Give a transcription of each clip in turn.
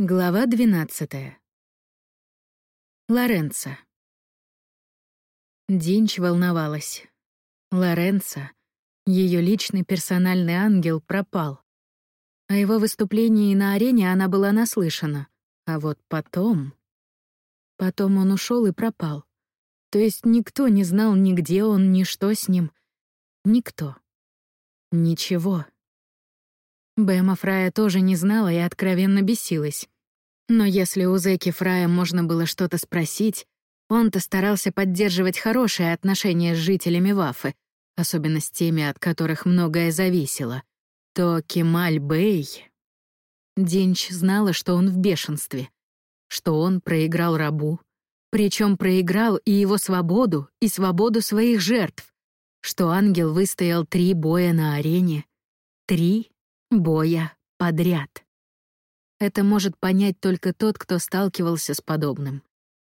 Глава 12. Лоренцо. Динч волновалась. Лоренцо, ее личный персональный ангел, пропал. О его выступлении на арене она была наслышана. А вот потом... Потом он ушел и пропал. То есть никто не знал ни где он, ни что с ним. Никто. Ничего. Бэма Фрая тоже не знала и откровенно бесилась. Но если у Зеки Фрая можно было что-то спросить, он-то старался поддерживать хорошие отношения с жителями Вафы, особенно с теми, от которых многое зависело, то Кемаль Бэй... Динч знала, что он в бешенстве, что он проиграл рабу, причем проиграл и его свободу, и свободу своих жертв, что ангел выстоял три боя на арене. Три боя подряд. Это может понять только тот, кто сталкивался с подобным.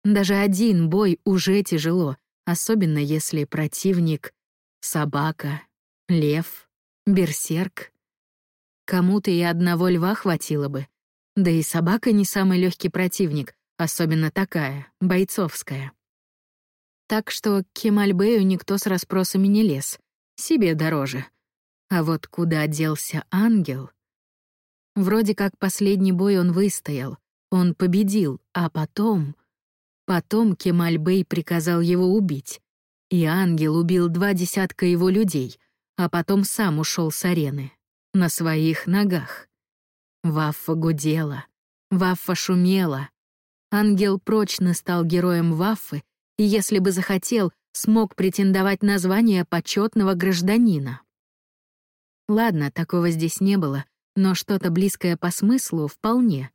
Даже один бой уже тяжело, особенно если противник — собака, лев, берсерк. Кому-то и одного льва хватило бы. Да и собака не самый легкий противник, особенно такая, бойцовская. Так что к Кемальбею никто с расспросами не лез. Себе дороже. А вот куда делся ангел? Вроде как последний бой он выстоял, он победил, а потом... Потом Кемальбей приказал его убить. И ангел убил два десятка его людей, а потом сам ушел с арены. На своих ногах. Ваффа гудела. Ваффа шумела. Ангел прочно стал героем Ваффы, и если бы захотел, смог претендовать на звание почетного гражданина. Ладно, такого здесь не было, но что-то близкое по смыслу вполне.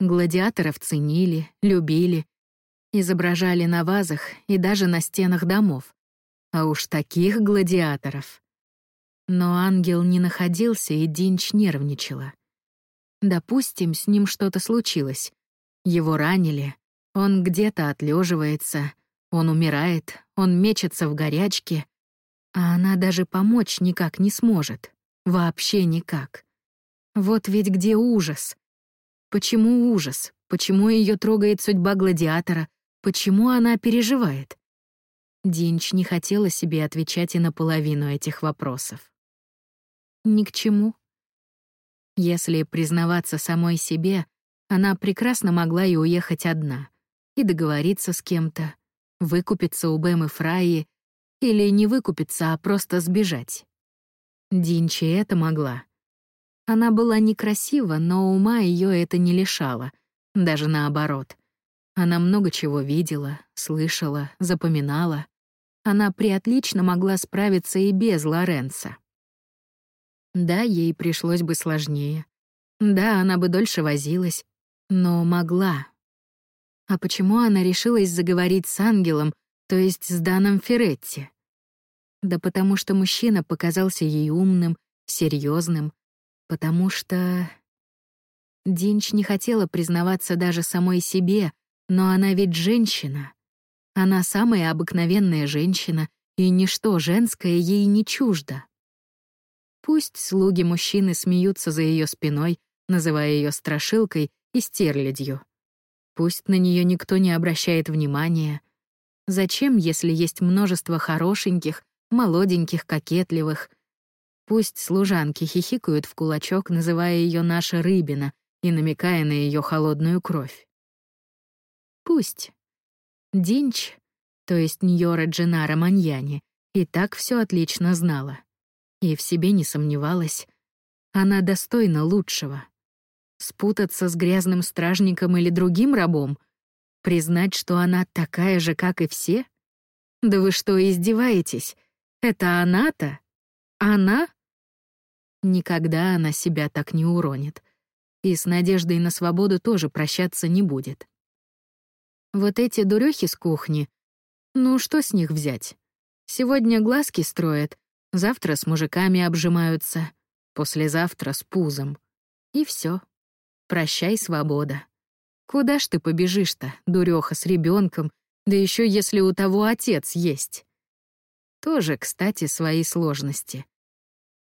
Гладиаторов ценили, любили, изображали на вазах и даже на стенах домов. А уж таких гладиаторов. Но ангел не находился, и Динч нервничала. Допустим, с ним что-то случилось. Его ранили, он где-то отлеживается, он умирает, он мечется в горячке, а она даже помочь никак не сможет. Вообще никак. Вот ведь где ужас. Почему ужас? Почему ее трогает судьба гладиатора? Почему она переживает? Динч не хотела себе отвечать и на половину этих вопросов. Ни к чему. Если признаваться самой себе, она прекрасно могла и уехать одна, и договориться с кем-то, выкупиться у Бэм и Фраи или не выкупиться, а просто сбежать. Динчи это могла. Она была некрасива, но ума ее это не лишало, даже наоборот. Она много чего видела, слышала, запоминала. Она приотлично могла справиться и без Лоренца. Да, ей пришлось бы сложнее. Да, она бы дольше возилась, но могла. А почему она решилась заговорить с ангелом, то есть с Даном Феретти? Да потому что мужчина показался ей умным, серьезным, потому что... Динч не хотела признаваться даже самой себе, но она ведь женщина. Она самая обыкновенная женщина, и ничто женское ей не чуждо. Пусть слуги мужчины смеются за ее спиной, называя ее страшилкой и стерлядью. Пусть на нее никто не обращает внимания. Зачем, если есть множество хорошеньких, молоденьких, кокетливых. Пусть служанки хихикают в кулачок, называя ее наша рыбина и намекая на ее холодную кровь. Пусть. Динч, то есть Ньора Дженара Маньяни, и так все отлично знала. И в себе не сомневалась. Она достойна лучшего. Спутаться с грязным стражником или другим рабом? Признать, что она такая же, как и все? Да вы что, издеваетесь? Это она-то? Она? Никогда она себя так не уронит. И с надеждой на свободу тоже прощаться не будет. Вот эти дурехи с кухни, ну что с них взять? Сегодня глазки строят, завтра с мужиками обжимаются, послезавтра с пузом. И все. Прощай, свобода. Куда ж ты побежишь-то, дуреха с ребенком, да еще если у того отец есть? Тоже, кстати, свои сложности.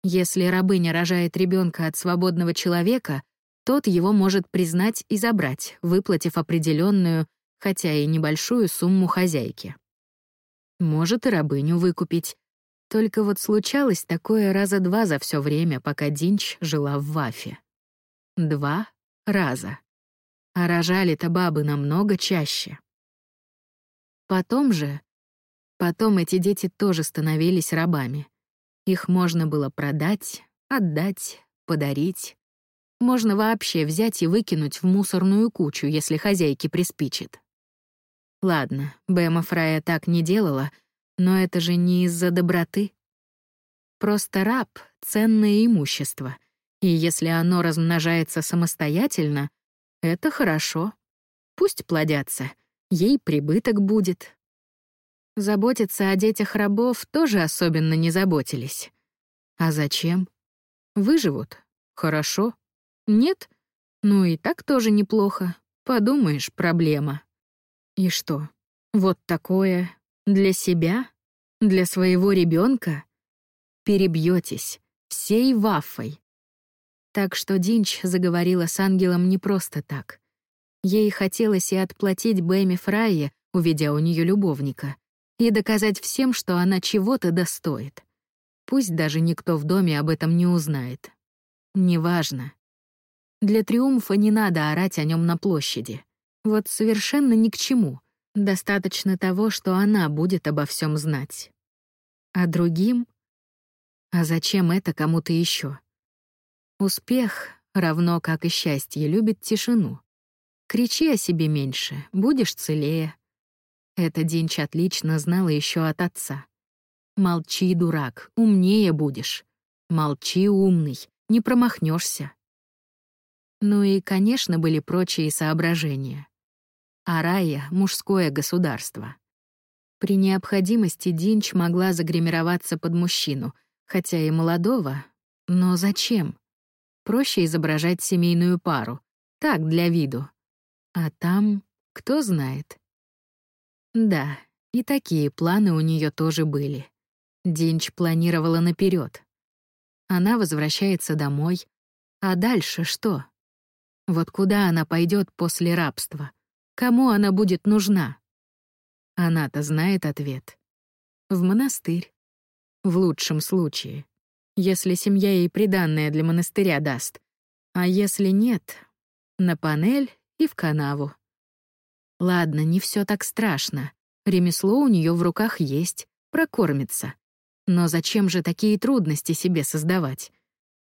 Если рабыня рожает ребенка от свободного человека, тот его может признать и забрать, выплатив определенную, хотя и небольшую сумму хозяйке. Может и рабыню выкупить. Только вот случалось такое раза два за все время, пока Динч жила в Вафе. Два раза. А рожали-то бабы намного чаще. Потом же... Потом эти дети тоже становились рабами. Их можно было продать, отдать, подарить. Можно вообще взять и выкинуть в мусорную кучу, если хозяйке приспичит. Ладно, Бэма Фрая так не делала, но это же не из-за доброты. Просто раб — ценное имущество, и если оно размножается самостоятельно, это хорошо. Пусть плодятся, ей прибыток будет. Заботиться о детях рабов тоже особенно не заботились. А зачем? Выживут? Хорошо. Нет? Ну и так тоже неплохо. Подумаешь, проблема. И что? Вот такое для себя? Для своего ребенка? Перебьетесь всей вафой. Так что Динч заговорила с ангелом не просто так. Ей хотелось и отплатить Бэми Фрайе, увидя у нее любовника, и доказать всем, что она чего-то достоит. Пусть даже никто в доме об этом не узнает. Неважно. Для триумфа не надо орать о нем на площади. Вот совершенно ни к чему. Достаточно того, что она будет обо всем знать. А другим? А зачем это кому-то еще? Успех, равно как и счастье, любит тишину. Кричи о себе меньше, будешь целее. Это Динч отлично знала еще от отца. Молчи, дурак, умнее будешь. Молчи, умный, не промахнешься. Ну и, конечно, были прочие соображения. Арая — мужское государство. При необходимости Динч могла загримироваться под мужчину, хотя и молодого, но зачем? Проще изображать семейную пару, так, для виду. А там, кто знает. Да, и такие планы у нее тоже были. Динч планировала наперед. Она возвращается домой. А дальше что? Вот куда она пойдет после рабства? Кому она будет нужна? Она-то знает ответ. В монастырь. В лучшем случае. Если семья ей приданное для монастыря даст. А если нет, на панель и в канаву. Ладно, не все так страшно. Ремесло у нее в руках есть, прокормится. Но зачем же такие трудности себе создавать?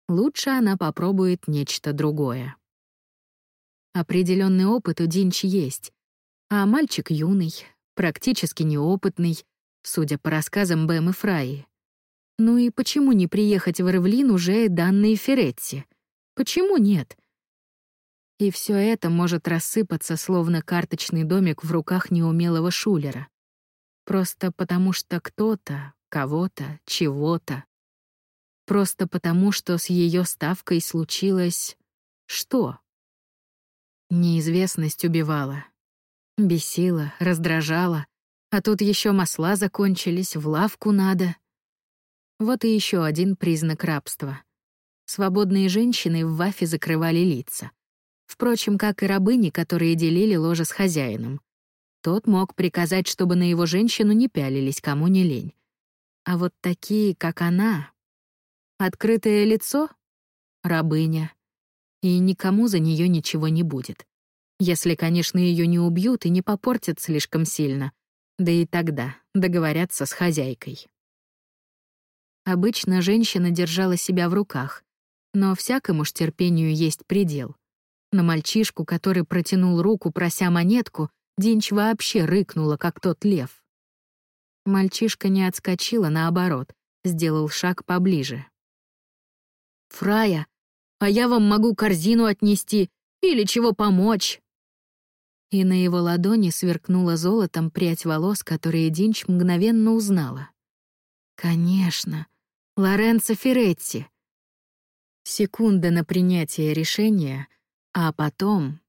Лучше она попробует нечто другое. Определенный опыт у Динчи есть, а мальчик юный, практически неопытный, судя по рассказам Бэм и Фраи. Ну и почему не приехать в Ревлин уже данные Феретти? Почему нет? И все это может рассыпаться, словно карточный домик в руках неумелого шулера. Просто потому что кто-то, кого-то, чего-то. Просто потому, что с ее ставкой случилось... Что? Неизвестность убивала. Бесила, раздражала. А тут еще масла закончились, в лавку надо. Вот и еще один признак рабства. Свободные женщины в вафе закрывали лица. Впрочем, как и рабыни, которые делили ложе с хозяином. Тот мог приказать, чтобы на его женщину не пялились, кому не лень. А вот такие, как она... Открытое лицо — рабыня. И никому за нее ничего не будет. Если, конечно, ее не убьют и не попортят слишком сильно. Да и тогда договорятся с хозяйкой. Обычно женщина держала себя в руках, но всякому ж терпению есть предел — на мальчишку, который протянул руку, прося монетку, Динч вообще рыкнула, как тот лев. Мальчишка не отскочила, наоборот, сделал шаг поближе. «Фрая, а я вам могу корзину отнести или чего помочь?» И на его ладони сверкнула золотом прядь волос, которые Динч мгновенно узнала. «Конечно, Лоренцо Феретти». Секунда на принятие решения — а потом...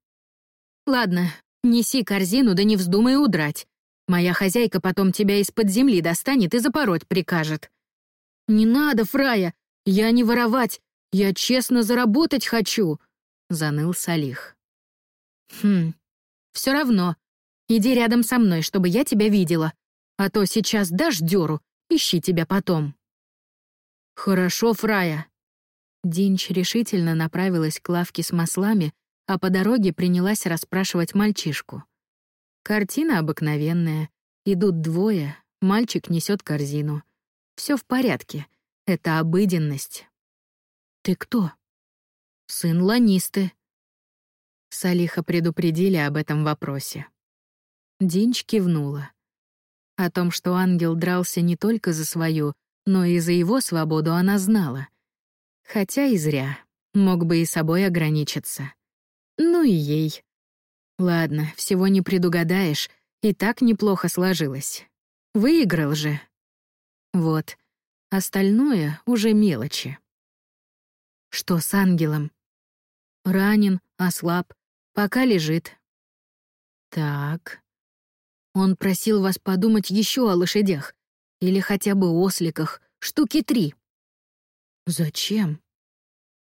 «Ладно, неси корзину, да не вздумай удрать. Моя хозяйка потом тебя из-под земли достанет и запороть прикажет». «Не надо, Фрая, я не воровать, я честно заработать хочу». — заныл Салих. «Хм, все равно. Иди рядом со мной, чтобы я тебя видела. А то сейчас дашь дёру, ищи тебя потом». «Хорошо, Фрая». Динч решительно направилась к лавке с маслами, а по дороге принялась расспрашивать мальчишку. Картина обыкновенная. Идут двое, мальчик несет корзину. Все в порядке. Это обыденность. «Ты кто?» «Сын Ланисты». Салиха предупредили об этом вопросе. Динч кивнула. О том, что ангел дрался не только за свою, но и за его свободу она знала. Хотя и зря. Мог бы и собой ограничиться. Ну и ей. Ладно, всего не предугадаешь, и так неплохо сложилось. Выиграл же. Вот. Остальное уже мелочи. Что с ангелом? Ранен, ослаб, пока лежит. Так. Он просил вас подумать еще о лошадях. Или хотя бы осликах. Штуки три. Зачем?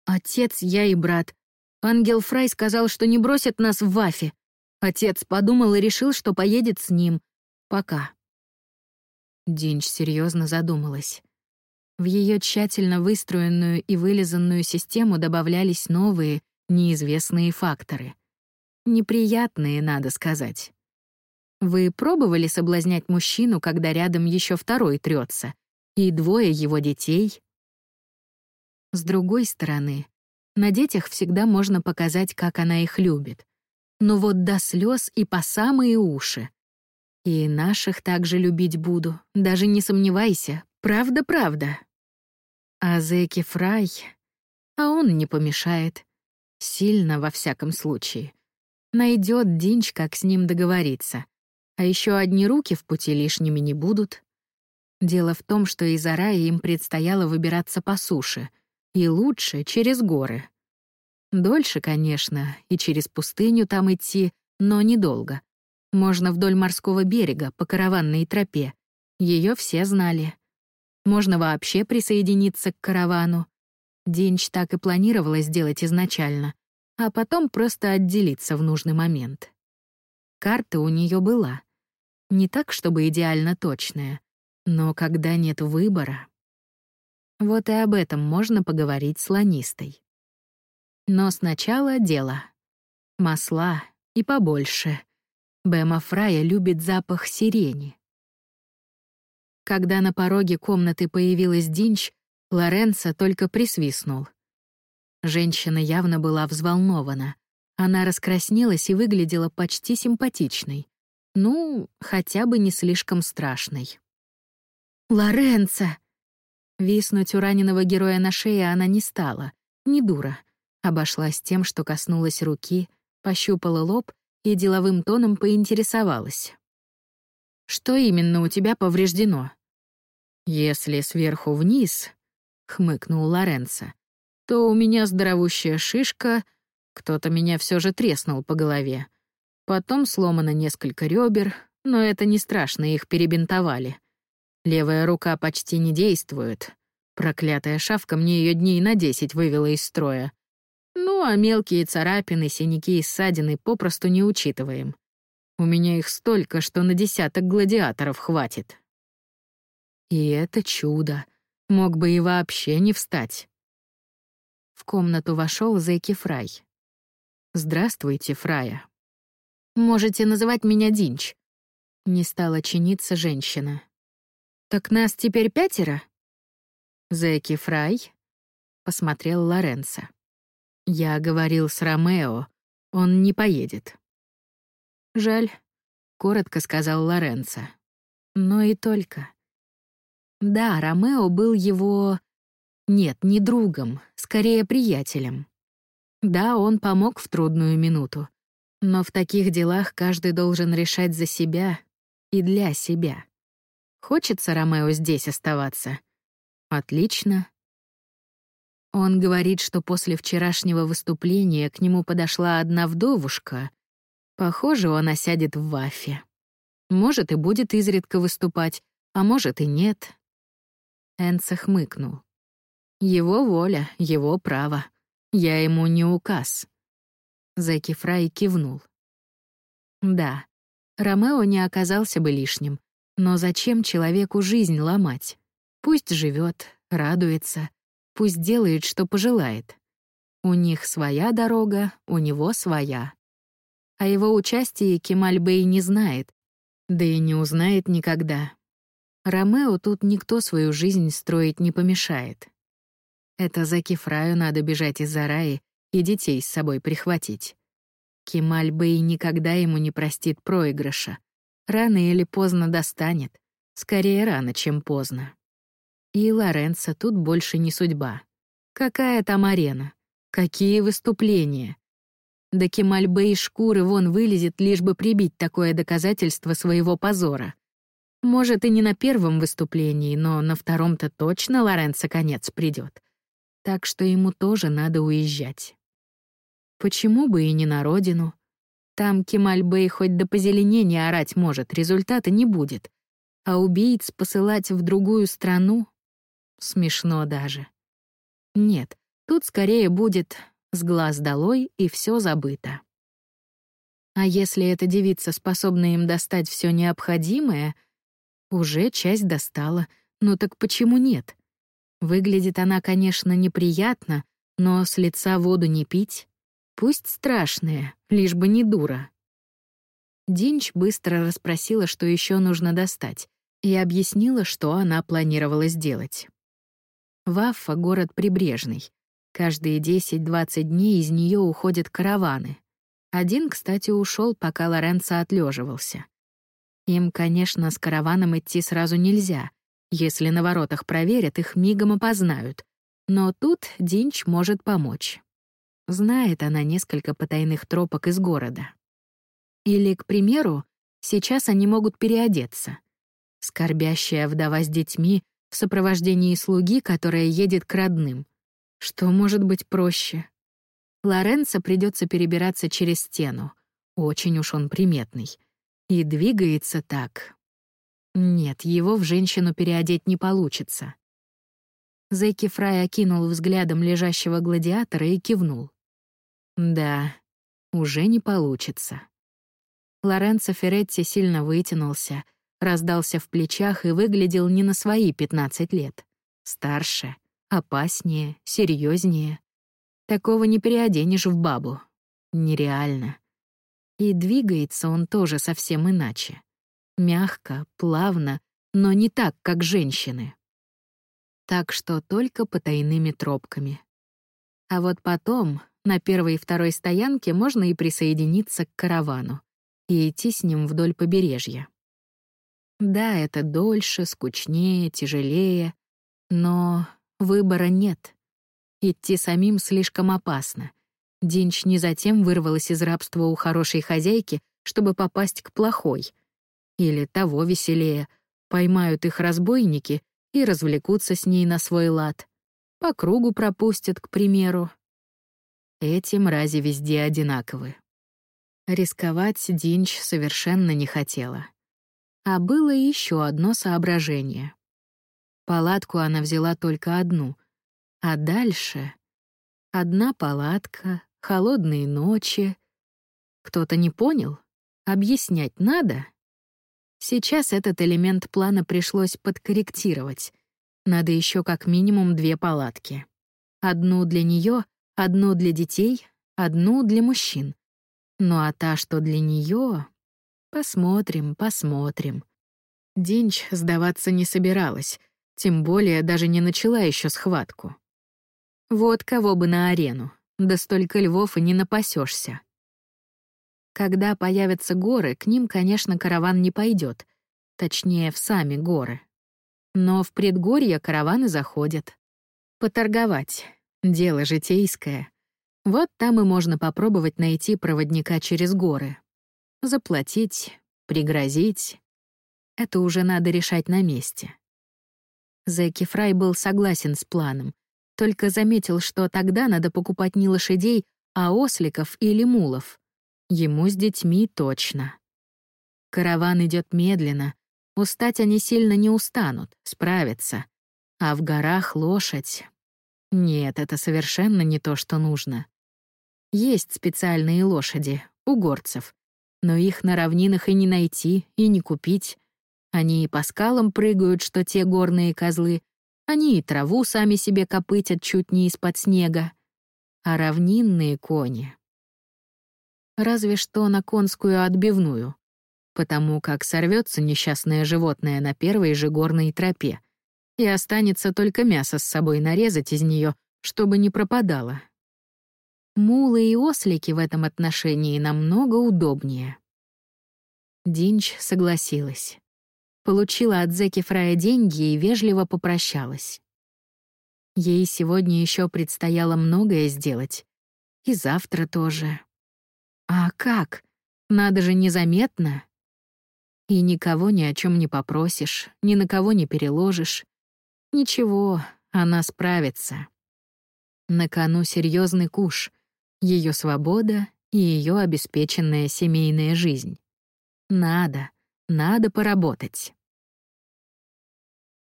Отец, я и брат. Ангел Фрай сказал, что не бросит нас в Вафе. Отец подумал и решил, что поедет с ним. Пока. Динч серьезно задумалась. В ее тщательно выстроенную и вылизанную систему добавлялись новые, неизвестные факторы. Неприятные, надо сказать. Вы пробовали соблазнять мужчину, когда рядом еще второй трется, и двое его детей? С другой стороны, на детях всегда можно показать, как она их любит. Но вот до слез и по самые уши. И наших также любить буду, даже не сомневайся, правда-правда. А Зеки Фрай... А он не помешает. Сильно, во всяком случае. Найдет Динч, как с ним договориться. А еще одни руки в пути лишними не будут. Дело в том, что из Араи им предстояло выбираться по суше — и лучше через горы. Дольше, конечно, и через пустыню там идти, но недолго. Можно вдоль морского берега, по караванной тропе. Ее все знали. Можно вообще присоединиться к каравану. Динч так и планировала сделать изначально, а потом просто отделиться в нужный момент. Карта у нее была. Не так, чтобы идеально точная, но когда нет выбора... Вот и об этом можно поговорить с ланистой. Но сначала дело. Масла и побольше. Бэма Фрая любит запах сирени. Когда на пороге комнаты появилась Динч, Лоренцо только присвистнул. Женщина явно была взволнована. Она раскраснелась и выглядела почти симпатичной. Ну, хотя бы не слишком страшной. «Лоренцо!» Виснуть у раненого героя на шее она не стала, не дура. Обошлась тем, что коснулась руки, пощупала лоб и деловым тоном поинтересовалась. «Что именно у тебя повреждено?» «Если сверху вниз», — хмыкнул Лоренцо, «то у меня здоровущая шишка, кто-то меня все же треснул по голове. Потом сломано несколько ребер, но это не страшно, их перебинтовали. Левая рука почти не действует. Проклятая шавка мне ее дней на десять вывела из строя. Ну, а мелкие царапины, синяки и ссадины попросту не учитываем. У меня их столько, что на десяток гладиаторов хватит. И это чудо. Мог бы и вообще не встать. В комнату вошел Зэки Фрай. «Здравствуйте, Фрая». «Можете называть меня Динч». Не стала чиниться женщина. «Так нас теперь пятеро?» «Зэки Фрай?» — посмотрел Лоренцо. «Я говорил с Ромео. Он не поедет». «Жаль», — коротко сказал Лоренцо. «Но и только». Да, Ромео был его... Нет, не другом, скорее приятелем. Да, он помог в трудную минуту. Но в таких делах каждый должен решать за себя и для себя. Хочется Ромео здесь оставаться? Отлично. Он говорит, что после вчерашнего выступления к нему подошла одна вдовушка. Похоже, он осядет в вафе. Может, и будет изредка выступать, а может и нет. Энце хмыкнул. Его воля, его право. Я ему не указ. Зеки Фрай кивнул. Да, Ромео не оказался бы лишним, но зачем человеку жизнь ломать? Пусть живет, радуется, пусть делает, что пожелает. У них своя дорога, у него своя. О его участии Кемаль Бэй не знает, да и не узнает никогда. Ромео тут никто свою жизнь строить не помешает. Это за Кефраю надо бежать из Зараи и детей с собой прихватить. Кемаль Бэй никогда ему не простит проигрыша. Рано или поздно достанет. Скорее рано, чем поздно. И Лоренцо тут больше не судьба. Какая там арена? Какие выступления? Да Кемаль Бэй шкуры вон вылезет, лишь бы прибить такое доказательство своего позора. Может, и не на первом выступлении, но на втором-то точно Лоренцо конец придет. Так что ему тоже надо уезжать. Почему бы и не на родину? Там Кемаль Бэй хоть до позеленения орать может, результата не будет. А убийц посылать в другую страну? Смешно даже. Нет, тут скорее будет с глаз долой, и все забыто. А если эта девица способна им достать все необходимое, уже часть достала, ну так почему нет? Выглядит она, конечно, неприятно, но с лица воду не пить. Пусть страшная, лишь бы не дура. Динч быстро расспросила, что еще нужно достать, и объяснила, что она планировала сделать. Ваффа — город прибрежный. Каждые 10-20 дней из нее уходят караваны. Один, кстати, ушел, пока Лоренцо отлеживался. Им, конечно, с караваном идти сразу нельзя. Если на воротах проверят, их мигом опознают. Но тут Динч может помочь. Знает она несколько потайных тропок из города. Или, к примеру, сейчас они могут переодеться. Скорбящая вдова с детьми в сопровождении слуги, которая едет к родным. Что может быть проще? Лоренцо придется перебираться через стену. Очень уж он приметный. И двигается так. Нет, его в женщину переодеть не получится. Зейки Фрай окинул взглядом лежащего гладиатора и кивнул. Да, уже не получится. Лоренцо Феретти сильно вытянулся, раздался в плечах и выглядел не на свои 15 лет. Старше — Опаснее, серьезнее. Такого не переоденешь в бабу. Нереально. И двигается он тоже совсем иначе. Мягко, плавно, но не так, как женщины. Так что только потайными тропками. А вот потом, на первой и второй стоянке, можно и присоединиться к каравану и идти с ним вдоль побережья. Да, это дольше, скучнее, тяжелее, но Выбора нет. Идти самим слишком опасно. Динч не затем вырвалась из рабства у хорошей хозяйки, чтобы попасть к плохой. Или того веселее. Поймают их разбойники и развлекутся с ней на свой лад. По кругу пропустят, к примеру. Эти мрази везде одинаковы. Рисковать Динч совершенно не хотела. А было еще одно соображение. Палатку она взяла только одну. А дальше... Одна палатка, холодные ночи. Кто-то не понял? Объяснять надо? Сейчас этот элемент плана пришлось подкорректировать. Надо еще как минимум две палатки. Одну для нее, одну для детей, одну для мужчин. Ну а та, что для нее, Посмотрим, посмотрим. Динч сдаваться не собиралась, тем более даже не начала еще схватку. Вот кого бы на арену, да столько львов и не напасешься. Когда появятся горы, к ним, конечно, караван не пойдет, точнее, в сами горы. Но в предгорье караваны заходят. Поторговать — дело житейское. Вот там и можно попробовать найти проводника через горы. Заплатить, пригрозить — это уже надо решать на месте. Зэки Фрай был согласен с планом, только заметил, что тогда надо покупать не лошадей, а осликов или мулов. Ему с детьми точно. Караван идет медленно, устать они сильно не устанут, справятся. А в горах лошадь... Нет, это совершенно не то, что нужно. Есть специальные лошади, у горцев. Но их на равнинах и не найти, и не купить. Они и по скалам прыгают, что те горные козлы. Они и траву сами себе копытят чуть не из-под снега. А равнинные кони... Разве что на конскую отбивную. Потому как сорвется несчастное животное на первой же горной тропе, и останется только мясо с собой нарезать из нее, чтобы не пропадало. Мулы и ослики в этом отношении намного удобнее. Динч согласилась. Получила от Зеки Фрая деньги и вежливо попрощалась. Ей сегодня еще предстояло многое сделать. И завтра тоже. А как? Надо же незаметно. И никого ни о чем не попросишь, ни на кого не переложишь. Ничего, она справится. На кону серьезный куш, ее свобода и ее обеспеченная семейная жизнь. Надо, надо поработать.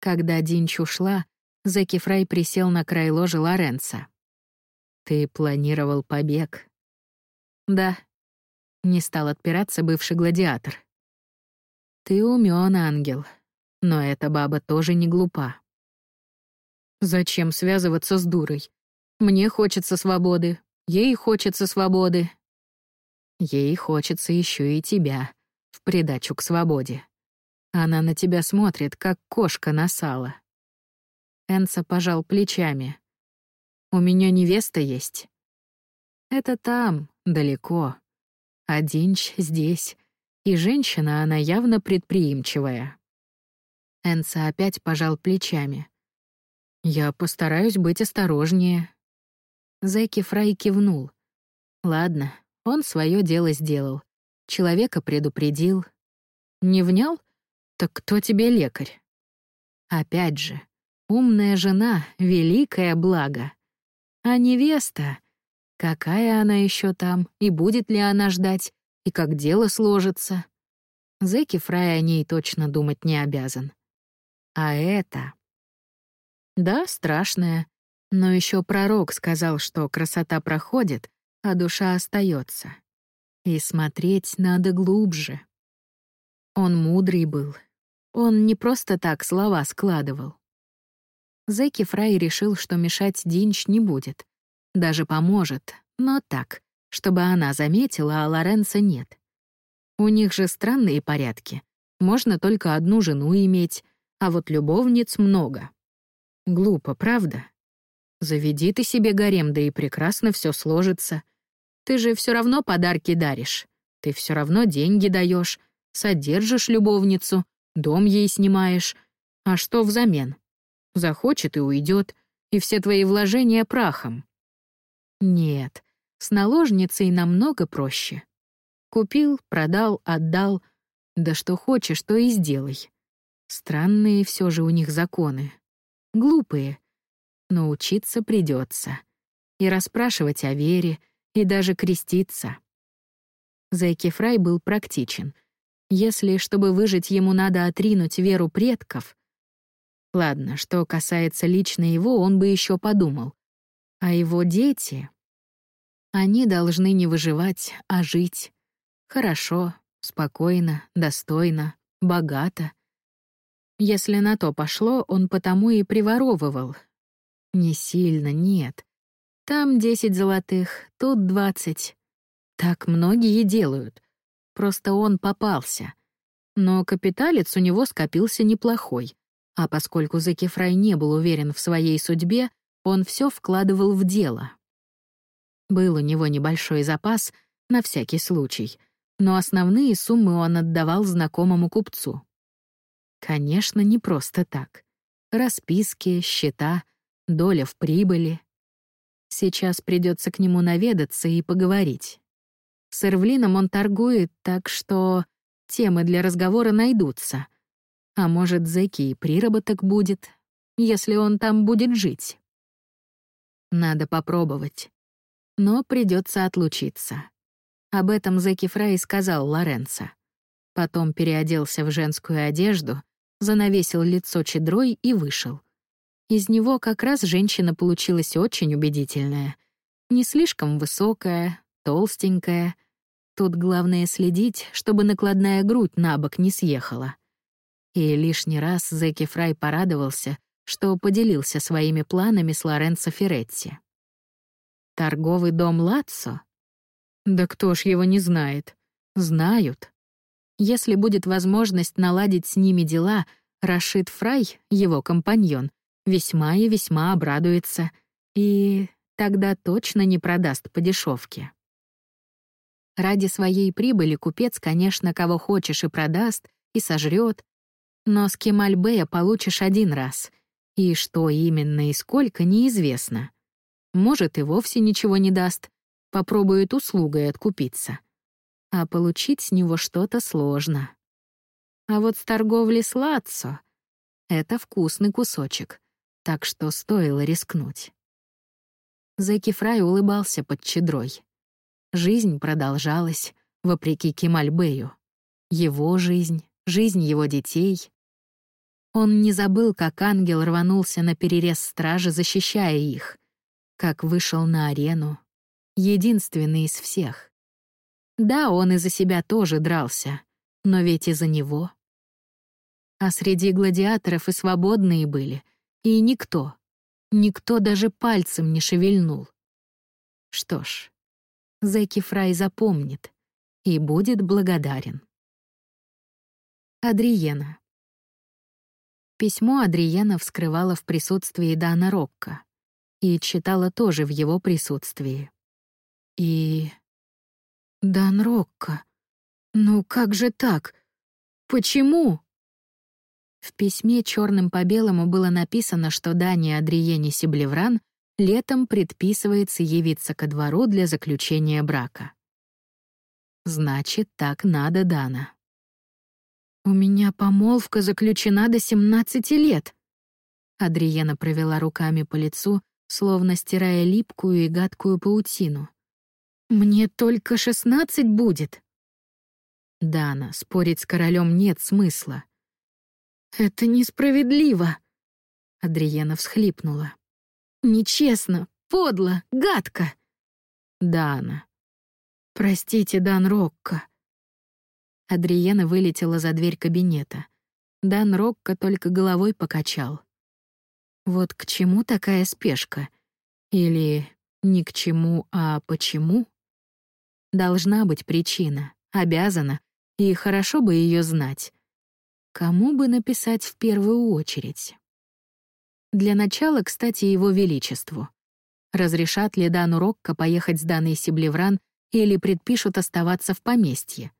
Когда Динч ушла, Зеки Фрай присел на край ложа Лоренца. «Ты планировал побег?» «Да», — не стал отпираться бывший гладиатор. «Ты умён, ангел, но эта баба тоже не глупа». «Зачем связываться с дурой? Мне хочется свободы, ей хочется свободы». «Ей хочется еще и тебя», в придачу к свободе. Она на тебя смотрит, как кошка на сало. Энса пожал плечами. «У меня невеста есть». «Это там, далеко. А здесь. И женщина, она явно предприимчивая». Энса опять пожал плечами. «Я постараюсь быть осторожнее». Зэки Фрай кивнул. «Ладно, он свое дело сделал. Человека предупредил. Не внял? Так кто тебе лекарь? Опять же, умная жена — великое благо. А невеста? Какая она еще там, и будет ли она ждать, и как дело сложится? Зэки Фрай о ней точно думать не обязан. А это... Да, страшное, но еще пророк сказал, что красота проходит, а душа остается. И смотреть надо глубже. Он мудрый был. Он не просто так слова складывал. Зэки Фрай решил, что мешать Динч не будет. Даже поможет, но так, чтобы она заметила, а Лоренца нет. У них же странные порядки. Можно только одну жену иметь, а вот любовниц много. Глупо, правда? Заведи ты себе гарем, да и прекрасно все сложится — ты же все равно подарки даришь. Ты все равно деньги даешь, содержишь любовницу, дом ей снимаешь. А что взамен? Захочет и уйдет, и все твои вложения прахом. Нет, с наложницей намного проще. Купил, продал, отдал. Да что хочешь, то и сделай. Странные все же у них законы. Глупые. Но учиться придется. И расспрашивать о вере, и даже креститься. Зайки Фрай был практичен. Если, чтобы выжить, ему надо отринуть веру предков... Ладно, что касается лично его, он бы еще подумал. А его дети... Они должны не выживать, а жить. Хорошо, спокойно, достойно, богато. Если на то пошло, он потому и приворовывал. Не сильно, нет. Там десять золотых, тут двадцать. Так многие делают. Просто он попался. Но капиталец у него скопился неплохой. А поскольку Закифрай не был уверен в своей судьбе, он все вкладывал в дело. Был у него небольшой запас, на всякий случай, но основные суммы он отдавал знакомому купцу. Конечно, не просто так. Расписки, счета, доля в прибыли — Сейчас придется к нему наведаться и поговорить. С Эрвлином он торгует, так что темы для разговора найдутся. А может, зэки и приработок будет, если он там будет жить. Надо попробовать. Но придется отлучиться. Об этом Зеки Фрай сказал Лоренцо. Потом переоделся в женскую одежду, занавесил лицо чедрой и вышел. Из него как раз женщина получилась очень убедительная. Не слишком высокая, толстенькая. Тут главное следить, чтобы накладная грудь на бок не съехала. И лишний раз Зеки Фрай порадовался, что поделился своими планами с Лоренцо Феретти. Торговый дом Лацо? Да кто ж его не знает? Знают. Если будет возможность наладить с ними дела, Рашид Фрай, его компаньон, весьма и весьма обрадуется. И тогда точно не продаст по дешевке. Ради своей прибыли купец, конечно, кого хочешь и продаст, и сожрет, но с Кемальбея получишь один раз, и что именно и сколько, неизвестно. Может, и вовсе ничего не даст, попробует услугой откупиться. А получить с него что-то сложно. А вот с торговли с Лацо — это вкусный кусочек, так что стоило рискнуть. Зэки Фрай улыбался под чедрой. Жизнь продолжалась, вопреки Кемальбею. Его жизнь, жизнь его детей. Он не забыл, как ангел рванулся на перерез стражи, защищая их, как вышел на арену, единственный из всех. Да, он и за себя тоже дрался, но ведь и за него. А среди гладиаторов и свободные были, и никто, никто даже пальцем не шевельнул. Что ж, Зеки Фрай запомнит и будет благодарен. Адриена. Письмо Адриена вскрывала в присутствии Дана Рокко и читала тоже в его присутствии. И... Дан Рокко, ну как же так? Почему? В письме черным по белому было написано, что Дане Адриене Сиблевран летом предписывается явиться ко двору для заключения брака. Значит, так надо, Дана. «У меня помолвка заключена до 17 лет». Адриена провела руками по лицу, словно стирая липкую и гадкую паутину. «Мне только шестнадцать будет». Дана, спорить с королем нет смысла. «Это несправедливо», — Адриена всхлипнула. Нечестно, подло, гадко. Дана. Простите, Дан Рокко. Адриена вылетела за дверь кабинета. Дан Рокко только головой покачал. Вот к чему такая спешка? Или ни к чему, а почему? Должна быть причина, обязана, и хорошо бы ее знать. Кому бы написать в первую очередь? Для начала, кстати, его величеству. Разрешат ли Дану Рокко поехать с Даной Сиблевран или предпишут оставаться в поместье?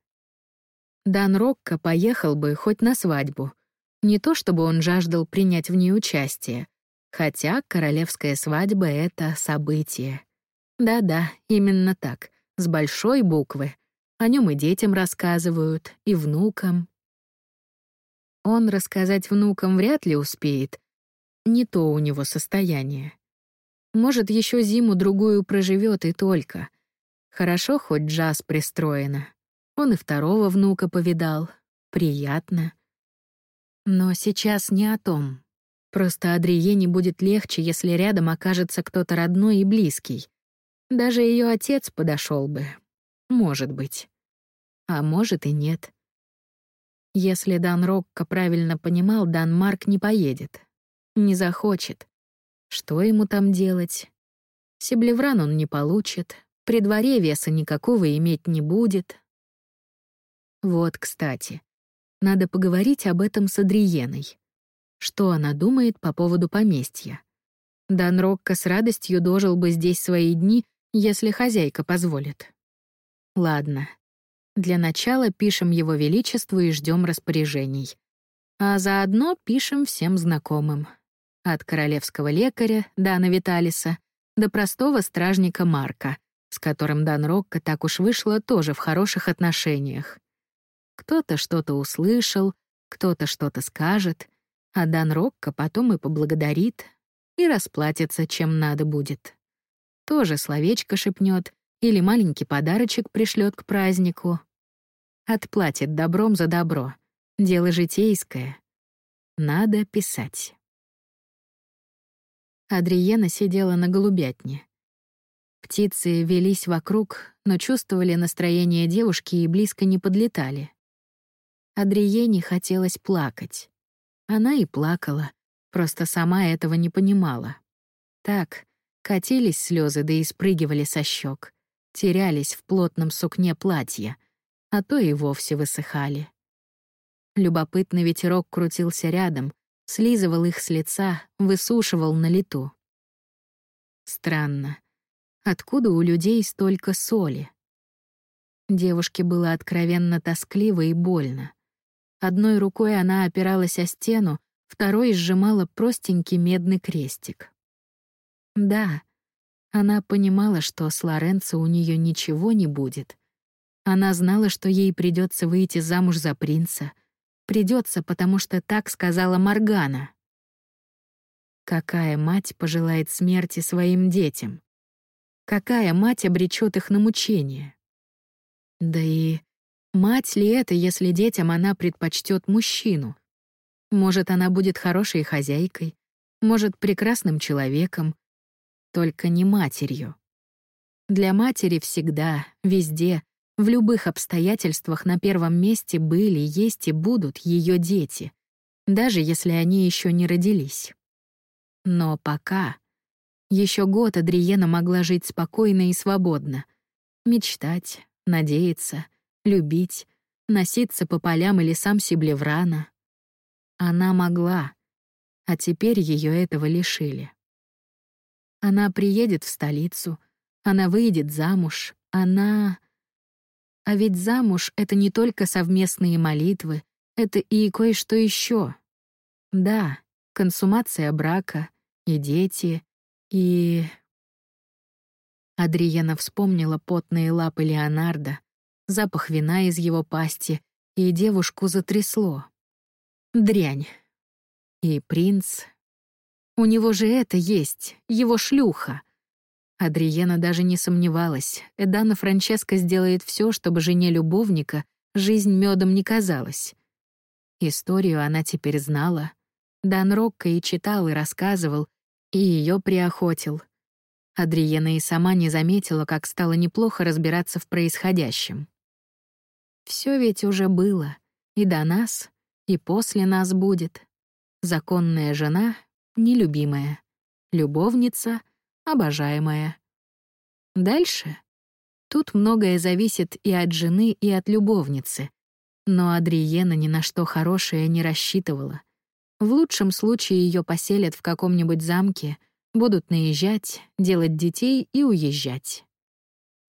Дан Рокко поехал бы хоть на свадьбу. Не то чтобы он жаждал принять в ней участие, хотя королевская свадьба — это событие. Да-да, именно так, с большой буквы. О нем и детям рассказывают, и внукам. Он рассказать внукам вряд ли успеет, не то у него состояние. Может, еще зиму-другую проживет и только. Хорошо, хоть джаз пристроена. Он и второго внука повидал. Приятно. Но сейчас не о том. Просто Адриене будет легче, если рядом окажется кто-то родной и близкий. Даже ее отец подошел бы. Может быть. А может и нет. Если Дан Рокко правильно понимал, Дан Марк не поедет. Не захочет. Что ему там делать? Себлевран он не получит, при дворе веса никакого иметь не будет. Вот, кстати, надо поговорить об этом с Адриеной. Что она думает по поводу поместья? Дан Рокко с радостью дожил бы здесь свои дни, если хозяйка позволит. Ладно. Для начала пишем его величеству и ждем распоряжений. А заодно пишем всем знакомым. От королевского лекаря Дана Виталиса до простого стражника Марка, с которым Дан Рокко так уж вышло тоже в хороших отношениях. Кто-то что-то услышал, кто-то что-то скажет, а Дан Рокко потом и поблагодарит, и расплатится, чем надо будет. Тоже словечко шепнет или маленький подарочек пришлет к празднику. Отплатит добром за добро. Дело житейское. Надо писать. Адриена сидела на голубятне. Птицы велись вокруг, но чувствовали настроение девушки и близко не подлетали. Адриене хотелось плакать. Она и плакала, просто сама этого не понимала. Так, катились слезы да и спрыгивали со щек, терялись в плотном сукне платья, а то и вовсе высыхали. Любопытный ветерок крутился рядом, слизывал их с лица, высушивал на лету. Странно. Откуда у людей столько соли? Девушке было откровенно тоскливо и больно. Одной рукой она опиралась о стену, второй сжимала простенький медный крестик. Да, она понимала, что с Лоренцо у нее ничего не будет. Она знала, что ей придется выйти замуж за принца — Придется, потому что так сказала Маргана. Какая мать пожелает смерти своим детям? Какая мать обречет их на мучение? Да и мать ли это, если детям она предпочтет мужчину? Может, она будет хорошей хозяйкой, может, прекрасным человеком, только не матерью. Для матери всегда, везде в любых обстоятельствах на первом месте были, есть и будут ее дети, даже если они еще не родились. Но пока... Еще год Адриена могла жить спокойно и свободно. Мечтать, надеяться, любить, носиться по полям и лесам Сиблеврана. Она могла, а теперь ее этого лишили. Она приедет в столицу, она выйдет замуж, она... А ведь замуж — это не только совместные молитвы, это и кое-что еще. Да, консумация брака, и дети, и... Адриена вспомнила потные лапы Леонардо, запах вина из его пасти, и девушку затрясло. Дрянь. И принц. У него же это есть, его шлюха. Адриена даже не сомневалась. Эдана Франческо сделает все, чтобы жене любовника жизнь медом не казалась. Историю она теперь знала. Дан Рокко и читал, и рассказывал, и ее приохотил. Адриена и сама не заметила, как стало неплохо разбираться в происходящем. Все ведь уже было. И до нас, и после нас будет. Законная жена — нелюбимая. Любовница — обожаемая. Дальше? Тут многое зависит и от жены, и от любовницы. Но Адриена ни на что хорошее не рассчитывала. В лучшем случае ее поселят в каком-нибудь замке, будут наезжать, делать детей и уезжать.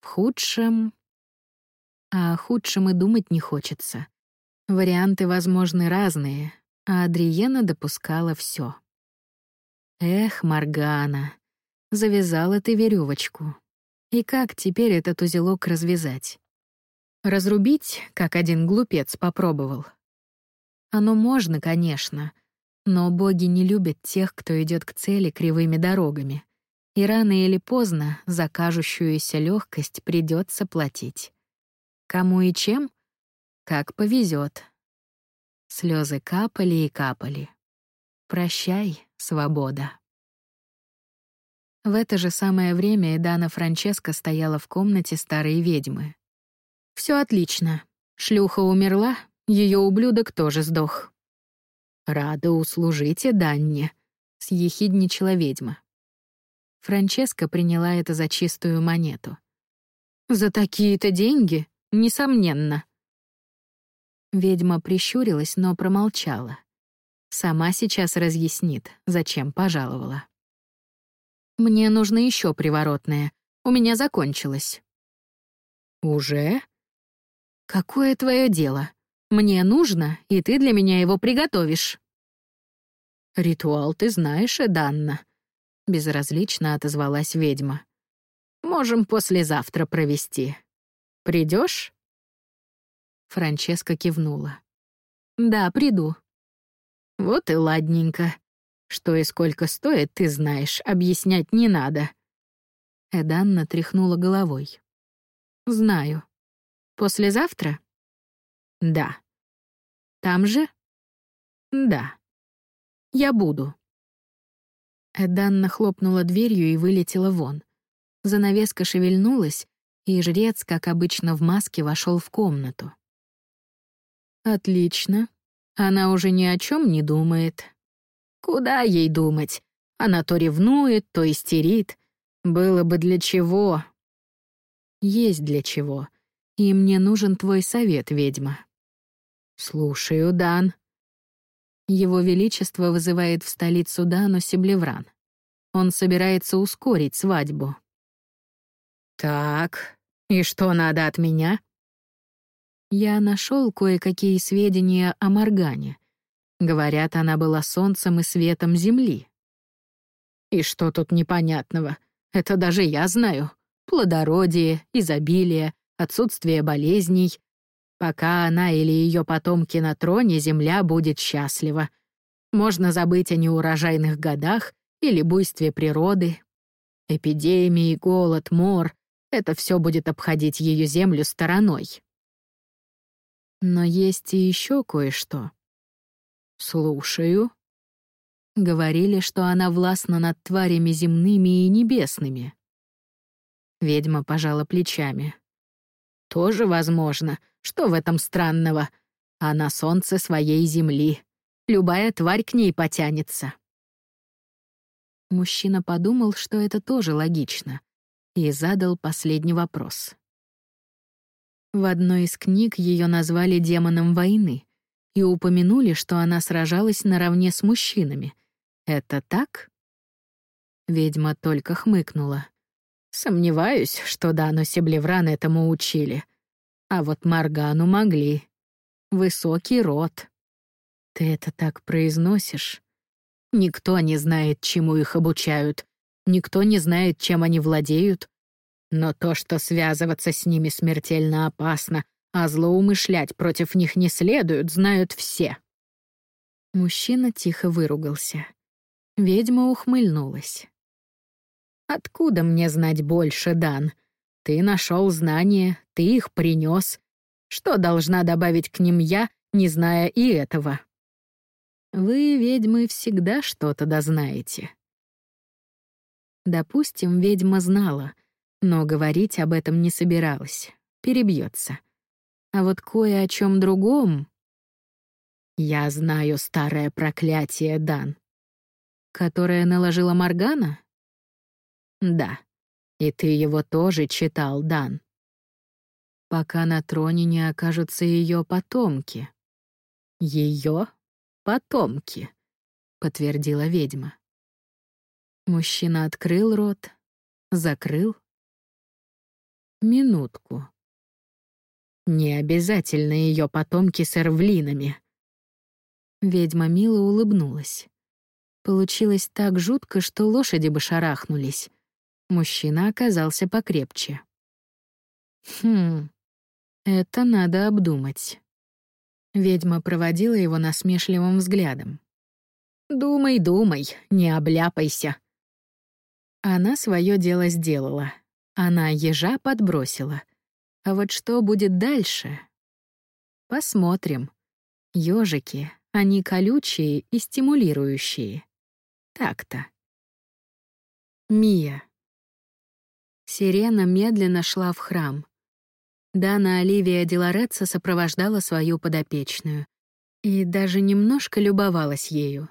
В худшем... А о худшем и думать не хочется. Варианты возможны разные, а Адриена допускала все. Эх, Маргана, Завязала ты веревочку. И как теперь этот узелок развязать? Разрубить, как один глупец попробовал. Оно можно, конечно, но боги не любят тех, кто идет к цели кривыми дорогами. И рано или поздно за кажущуюся легкость придется платить. Кому и чем? Как повезет. Слезы капали и капали. Прощай, свобода. В это же самое время Эдана Франческа стояла в комнате старой ведьмы. Все отлично. Шлюха умерла, ее ублюдок тоже сдох. «Рада услужить, Данне», — съехидничала ведьма. Франческа приняла это за чистую монету. «За такие-то деньги? Несомненно». Ведьма прищурилась, но промолчала. Сама сейчас разъяснит, зачем пожаловала. Мне нужно еще приворотное. У меня закончилось. Уже? Какое твое дело? Мне нужно, и ты для меня его приготовишь. Ритуал ты знаешь, Эданна. Безразлично отозвалась ведьма. Можем послезавтра провести. Придешь? Франческа кивнула. Да, приду. Вот и ладненько. Что и сколько стоит, ты знаешь, объяснять не надо». Эданна тряхнула головой. «Знаю. Послезавтра?» «Да». «Там же?» «Да». «Я буду». Эданна хлопнула дверью и вылетела вон. Занавеска шевельнулась, и жрец, как обычно в маске, вошел в комнату. «Отлично. Она уже ни о чем не думает. Куда ей думать? Она то ревнует, то истерит. Было бы для чего. Есть для чего. И мне нужен твой совет, ведьма. Слушаю, Дан. Его Величество вызывает в столицу Дану Себлевран. Он собирается ускорить свадьбу. Так, и что надо от меня? Я нашел кое-какие сведения о Моргане. Говорят, она была солнцем и светом Земли. И что тут непонятного? Это даже я знаю. Плодородие, изобилие, отсутствие болезней. Пока она или ее потомки на троне, Земля будет счастлива. Можно забыть о неурожайных годах или буйстве природы. Эпидемии, голод, мор — это все будет обходить ее Землю стороной. Но есть и еще кое-что. Слушаю. Говорили, что она властна над тварями земными и небесными. Ведьма пожала плечами. Тоже возможно. Что в этом странного? Она солнце своей земли. Любая тварь к ней потянется. Мужчина подумал, что это тоже логично, и задал последний вопрос. В одной из книг ее назвали демоном войны и упомянули, что она сражалась наравне с мужчинами — это так? Ведьма только хмыкнула. Сомневаюсь, что Дану Себлевран этому учили. А вот Маргану могли. Высокий род. Ты это так произносишь? Никто не знает, чему их обучают. Никто не знает, чем они владеют. Но то, что связываться с ними смертельно опасно, а злоумышлять против них не следует, знают все. Мужчина тихо выругался. Ведьма ухмыльнулась. «Откуда мне знать больше, Дан? Ты нашел знания, ты их принес. Что должна добавить к ним я, не зная и этого?» «Вы, ведьмы, всегда что-то дознаете». Допустим, ведьма знала, но говорить об этом не собиралась, перебьется. А вот кое о чем другом... Я знаю старое проклятие, Дан. Которое наложила Моргана? Да. И ты его тоже читал, Дан. Пока на троне не окажутся ее потомки. Ее потомки, подтвердила ведьма. Мужчина открыл рот, закрыл. Минутку. Не обязательно ее потомки с эрвлинами. Ведьма мило улыбнулась. Получилось так жутко, что лошади бы шарахнулись. Мужчина оказался покрепче. Хм, это надо обдумать. Ведьма проводила его насмешливым взглядом. «Думай, думай, не обляпайся». Она свое дело сделала. Она ежа подбросила. А вот что будет дальше? Посмотрим. Ёжики, они колючие и стимулирующие. Так-то. Мия. Сирена медленно шла в храм. Дана Оливия Делареца сопровождала свою подопечную и даже немножко любовалась ею.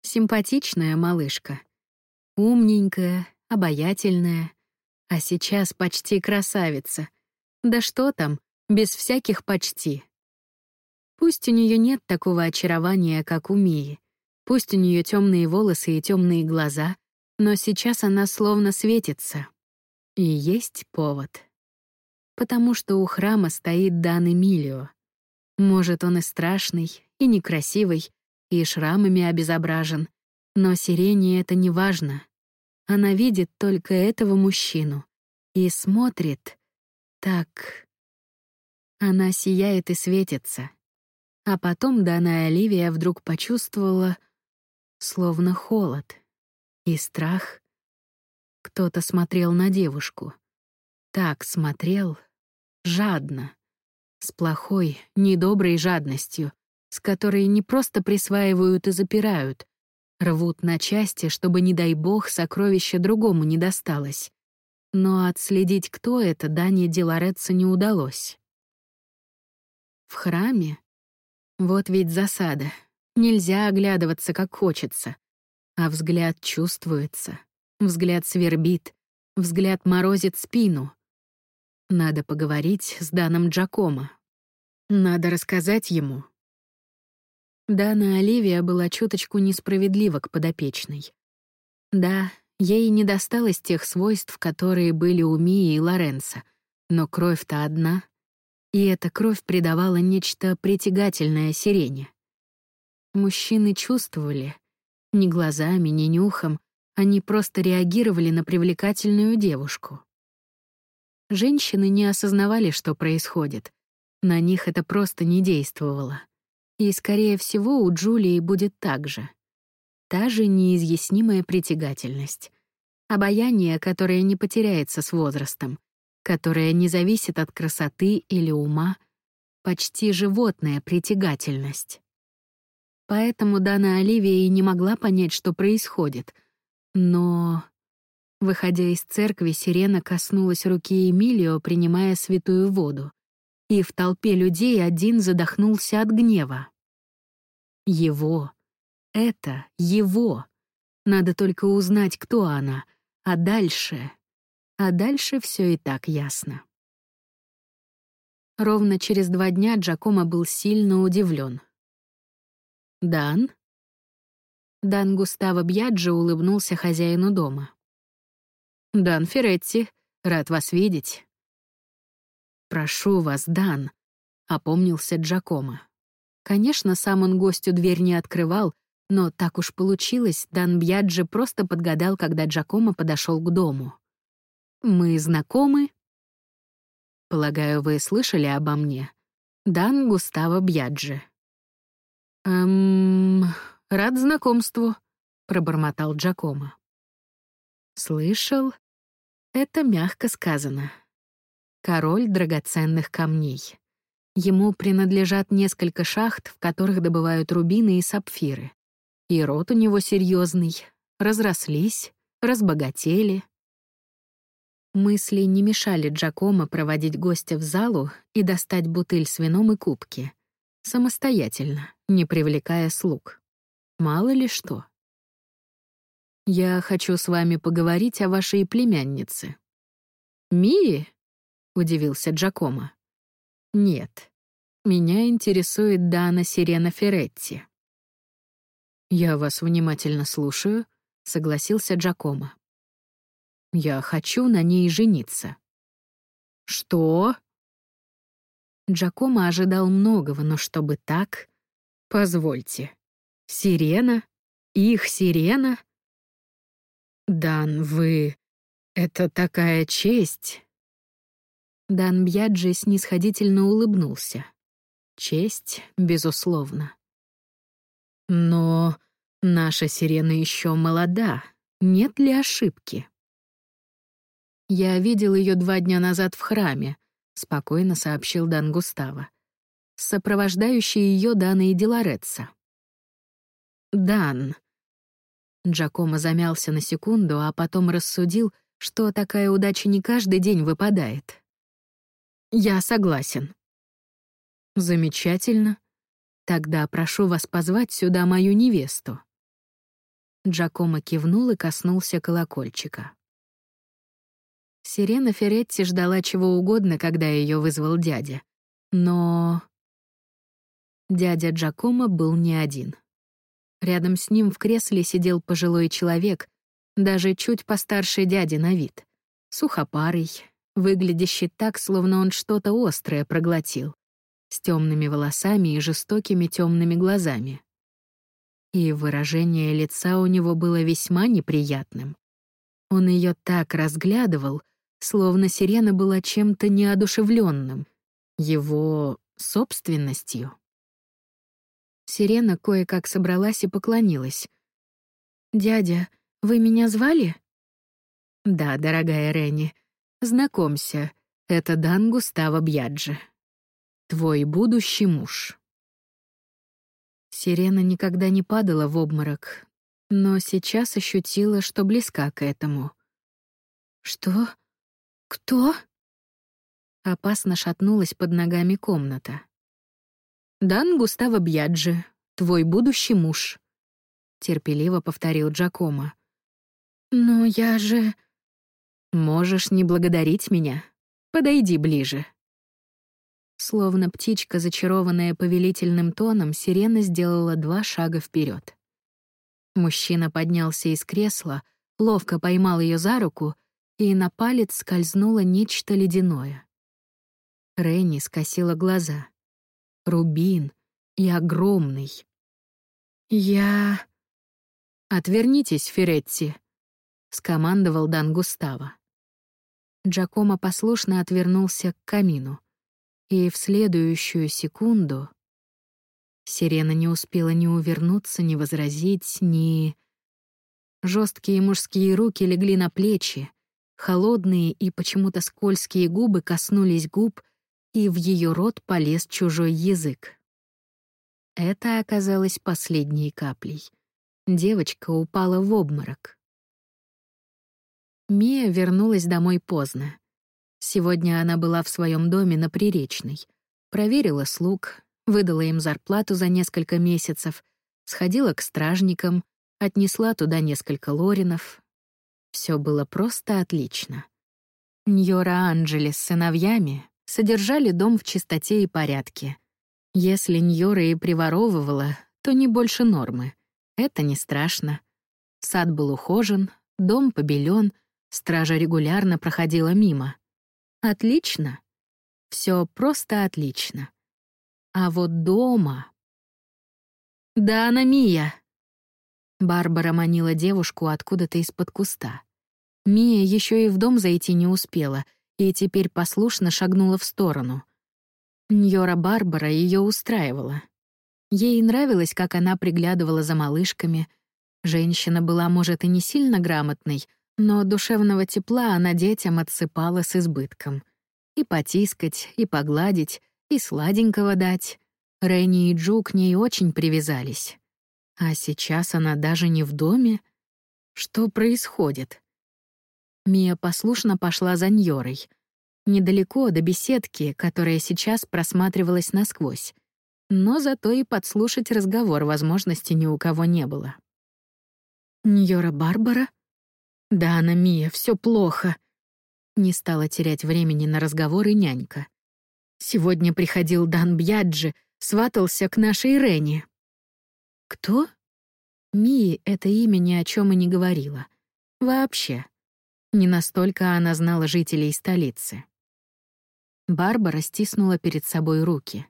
Симпатичная малышка. Умненькая, обаятельная, а сейчас почти красавица. Да что там, без всяких почти. Пусть у нее нет такого очарования, как у Мии, Пусть у нее темные волосы и темные глаза, но сейчас она словно светится. И есть повод. Потому что у храма стоит Дан Эмилио. Может, он и страшный, и некрасивый, и шрамами обезображен, но Сирене это не важно. Она видит только этого мужчину и смотрит так. Она сияет и светится. А потом Дана Оливия вдруг почувствовала, словно холод и страх. Кто-то смотрел на девушку. Так смотрел, жадно, с плохой, недоброй жадностью, с которой не просто присваивают и запирают, рвут на части, чтобы, не дай бог, сокровище другому не досталось. но отследить, кто это, Дане Диларетса не удалось. В храме? Вот ведь засада. Нельзя оглядываться, как хочется. А взгляд чувствуется. Взгляд свербит. Взгляд морозит спину. Надо поговорить с Даном Джакомо. Надо рассказать ему. Дана Оливия была чуточку несправедлива к подопечной. Да, ей не досталось тех свойств, которые были у Мии и Лоренца, но кровь-то одна, и эта кровь придавала нечто притягательное сирене. Мужчины чувствовали, ни глазами, ни нюхом, они просто реагировали на привлекательную девушку. Женщины не осознавали, что происходит. На них это просто не действовало. И, скорее всего, у Джулии будет так же. Та же неизъяснимая притягательность. Обаяние, которое не потеряется с возрастом, которое не зависит от красоты или ума, почти животная притягательность. Поэтому Дана Оливия и не могла понять, что происходит. Но... Выходя из церкви, сирена коснулась руки Эмилио, принимая святую воду. И в толпе людей один задохнулся от гнева. Его. Это его. Надо только узнать, кто она. А дальше... А дальше все и так ясно. Ровно через два дня Джакомо был сильно удивлен. «Дан?» Дан Густаво Бьяджи улыбнулся хозяину дома. «Дан Феретти, рад вас видеть». «Прошу вас, Дан», — опомнился Джакомо. Конечно, сам он гостю дверь не открывал, но так уж получилось, Дан Бьяджи просто подгадал, когда Джакомо подошел к дому. «Мы знакомы?» «Полагаю, вы слышали обо мне?» Дан Густаво Бьяджи. «Эм... рад знакомству», — пробормотал Джакомо. «Слышал? Это мягко сказано. Король драгоценных камней. Ему принадлежат несколько шахт, в которых добывают рубины и сапфиры. И рот у него серьезный. Разрослись, разбогатели». Мысли не мешали Джакомо проводить гостя в залу и достать бутыль с вином и кубки. Самостоятельно не привлекая слуг. Мало ли что. «Я хочу с вами поговорить о вашей племяннице». «Мии?» — удивился Джакомо. «Нет. Меня интересует Дана Сирена Феретти». «Я вас внимательно слушаю», — согласился Джакомо. «Я хочу на ней жениться». «Что?» Джакомо ожидал многого, но чтобы так... Позвольте. Сирена? Их сирена? Дан, вы... Это такая честь. Дан Бьяджи снисходительно улыбнулся. Честь, безусловно. Но наша сирена еще молода. Нет ли ошибки? Я видел ее два дня назад в храме, спокойно сообщил Дан Густаво сопровождающий ее Дана и Деларетса. «Дан». Джакомо замялся на секунду, а потом рассудил, что такая удача не каждый день выпадает. «Я согласен». «Замечательно. Тогда прошу вас позвать сюда мою невесту». Джакомо кивнул и коснулся колокольчика. Сирена Феретти ждала чего угодно, когда ее вызвал дядя. Но Дядя Джакомо был не один. Рядом с ним в кресле сидел пожилой человек, даже чуть постарше дяди на вид. Сухопарый, выглядящий так, словно он что-то острое проглотил, с темными волосами и жестокими темными глазами. И выражение лица у него было весьма неприятным. Он ее так разглядывал, словно сирена была чем-то неодушевленным, его собственностью. Сирена кое-как собралась и поклонилась. «Дядя, вы меня звали?» «Да, дорогая Ренни. Знакомься, это Дан Густаво Бьяджи. Твой будущий муж». Сирена никогда не падала в обморок, но сейчас ощутила, что близка к этому. «Что? «Кто?» Опасно шатнулась под ногами комната. «Дан Густаво Бьяджи, твой будущий муж», — терпеливо повторил Джакомо. «Но я же...» «Можешь не благодарить меня. Подойди ближе». Словно птичка, зачарованная повелительным тоном, сирена сделала два шага вперед. Мужчина поднялся из кресла, ловко поймал ее за руку, и на палец скользнуло нечто ледяное. Ренни скосила глаза. Рубин и огромный. «Я...» «Отвернитесь, Феретти», — скомандовал Дан Густаво. Джакомо послушно отвернулся к камину. И в следующую секунду... Сирена не успела ни увернуться, ни возразить, ни... Жесткие мужские руки легли на плечи, холодные и почему-то скользкие губы коснулись губ, и в ее рот полез чужой язык. Это оказалось последней каплей. Девочка упала в обморок. Мия вернулась домой поздно. Сегодня она была в своем доме на Приречной. Проверила слуг, выдала им зарплату за несколько месяцев, сходила к стражникам, отнесла туда несколько лоринов. Все было просто отлично. Ньора Анджели с сыновьями содержали дом в чистоте и порядке. Если Ньора и приворовывала, то не больше нормы. Это не страшно. Сад был ухожен, дом побелен, стража регулярно проходила мимо. Отлично. Все просто отлично. А вот дома... «Да, она Мия!» Барбара манила девушку откуда-то из-под куста. Мия еще и в дом зайти не успела — и теперь послушно шагнула в сторону. Ньора Барбара ее устраивала. Ей нравилось, как она приглядывала за малышками. Женщина была, может, и не сильно грамотной, но душевного тепла она детям отсыпала с избытком. И потискать, и погладить, и сладенького дать. Ренни и Джу к ней очень привязались. А сейчас она даже не в доме. Что происходит? Мия послушно пошла за Ньорой. Недалеко до беседки, которая сейчас просматривалась насквозь. Но зато и подслушать разговор возможности ни у кого не было. «Ньора Барбара?» «Да, она Мия, все плохо». Не стала терять времени на разговоры нянька. «Сегодня приходил Дан Бьяджи, сватался к нашей Рене». «Кто?» Мии это имя ни о чем и не говорила. Вообще. Не настолько она знала жителей столицы. Барбара стиснула перед собой руки.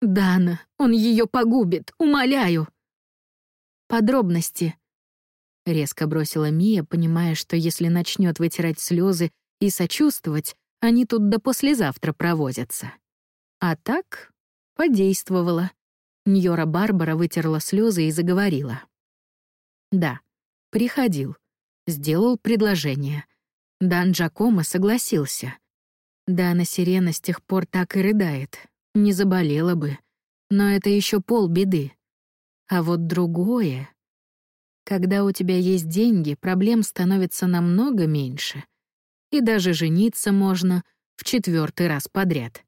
«Дана, он ее погубит, умоляю!» «Подробности», — резко бросила Мия, понимая, что если начнет вытирать слезы и сочувствовать, они тут до послезавтра провозятся. А так подействовала. Ньора Барбара вытерла слезы и заговорила. «Да, приходил сделал предложение. Дан Джакомо согласился. Дана Сирена с тех пор так и рыдает. Не заболела бы. Но это еще полбеды. А вот другое... Когда у тебя есть деньги, проблем становится намного меньше. И даже жениться можно в четвертый раз подряд.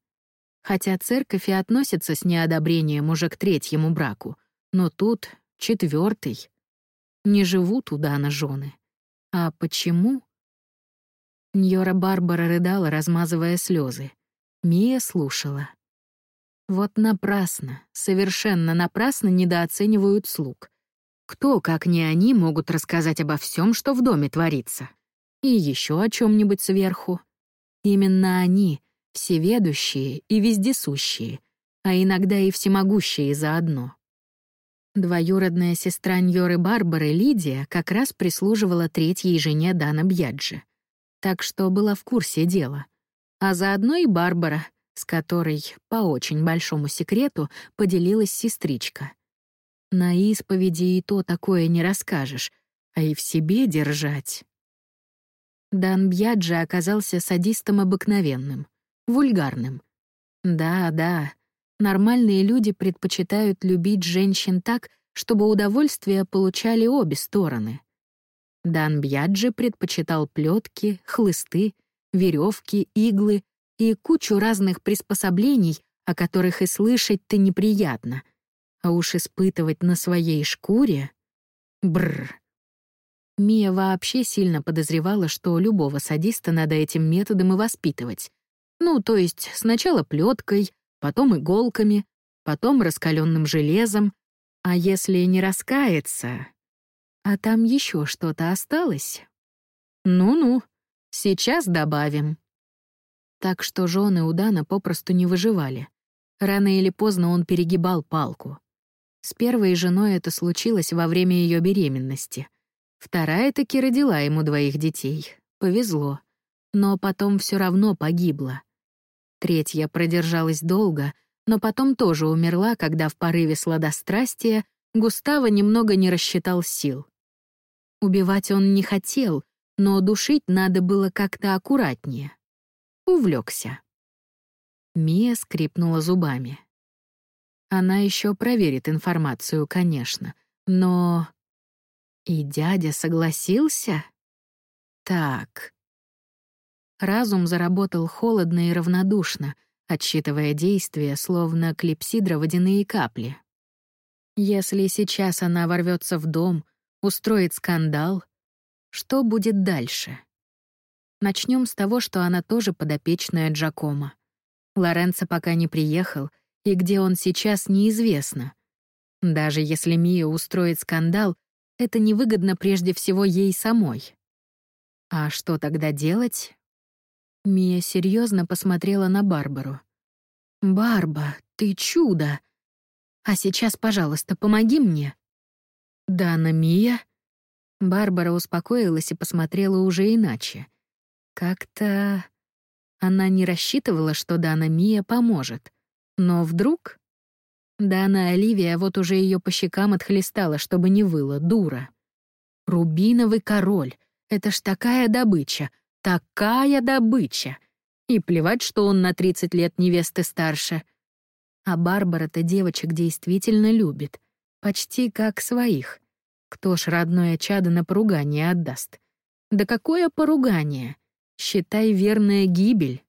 Хотя церковь и относится с неодобрением уже к третьему браку, но тут четвертый. Не живут у Дана жены. А почему? Ньора Барбара рыдала, размазывая слезы. Мия слушала. Вот напрасно, совершенно напрасно недооценивают слуг. Кто, как не они, могут рассказать обо всем, что в доме творится? И еще о чем нибудь сверху. Именно они, всеведущие и вездесущие, а иногда и всемогущие заодно. Двоюродная сестра Ньоры Барбары, Лидия, как раз прислуживала третьей жене Дана Бьяджи. Так что была в курсе дела. А заодно и Барбара, с которой, по очень большому секрету, поделилась сестричка. На исповеди и то такое не расскажешь, а и в себе держать. Дан Бьяджи оказался садистом обыкновенным, вульгарным. Да, да, Нормальные люди предпочитают любить женщин так, чтобы удовольствие получали обе стороны. Дан Бьяджи предпочитал плетки, хлысты, веревки, иглы и кучу разных приспособлений, о которых и слышать-то неприятно. А уж испытывать на своей шкуре... Бррр. Мия вообще сильно подозревала, что любого садиста надо этим методом и воспитывать. Ну, то есть сначала плеткой, потом иголками, потом раскаленным железом, а если не раскается... А там еще что-то осталось? Ну-ну, сейчас добавим. Так что жены у Дана попросту не выживали. Рано или поздно он перегибал палку. С первой женой это случилось во время ее беременности. Вторая таки родила ему двоих детей. Повезло. Но потом все равно погибла. Третья продержалась долго, но потом тоже умерла, когда в порыве сладострастия Густаво немного не рассчитал сил. Убивать он не хотел, но душить надо было как-то аккуратнее. Увлекся. Мия скрипнула зубами. Она еще проверит информацию, конечно, но... И дядя согласился? Так. Разум заработал холодно и равнодушно, отсчитывая действия, словно клипсидра водяные капли. Если сейчас она ворвется в дом, устроит скандал, что будет дальше? Начнем с того, что она тоже подопечная Джакома. Лоренцо пока не приехал, и где он сейчас, неизвестно. Даже если Мия устроит скандал, это невыгодно прежде всего ей самой. А что тогда делать? Мия серьезно посмотрела на Барбару. «Барба, ты чудо! А сейчас, пожалуйста, помоги мне». «Дана Мия?» Барбара успокоилась и посмотрела уже иначе. Как-то... Она не рассчитывала, что Дана Мия поможет. Но вдруг... Дана Оливия вот уже ее по щекам отхлестала, чтобы не выла, дура. Рубиновый король. Это ж такая добыча. Такая добыча. И плевать, что он на 30 лет невесты старше. А Барбара-то девочек действительно любит. Почти как своих. Кто ж родное чадо на поругание отдаст? Да какое поругание? Считай верная гибель.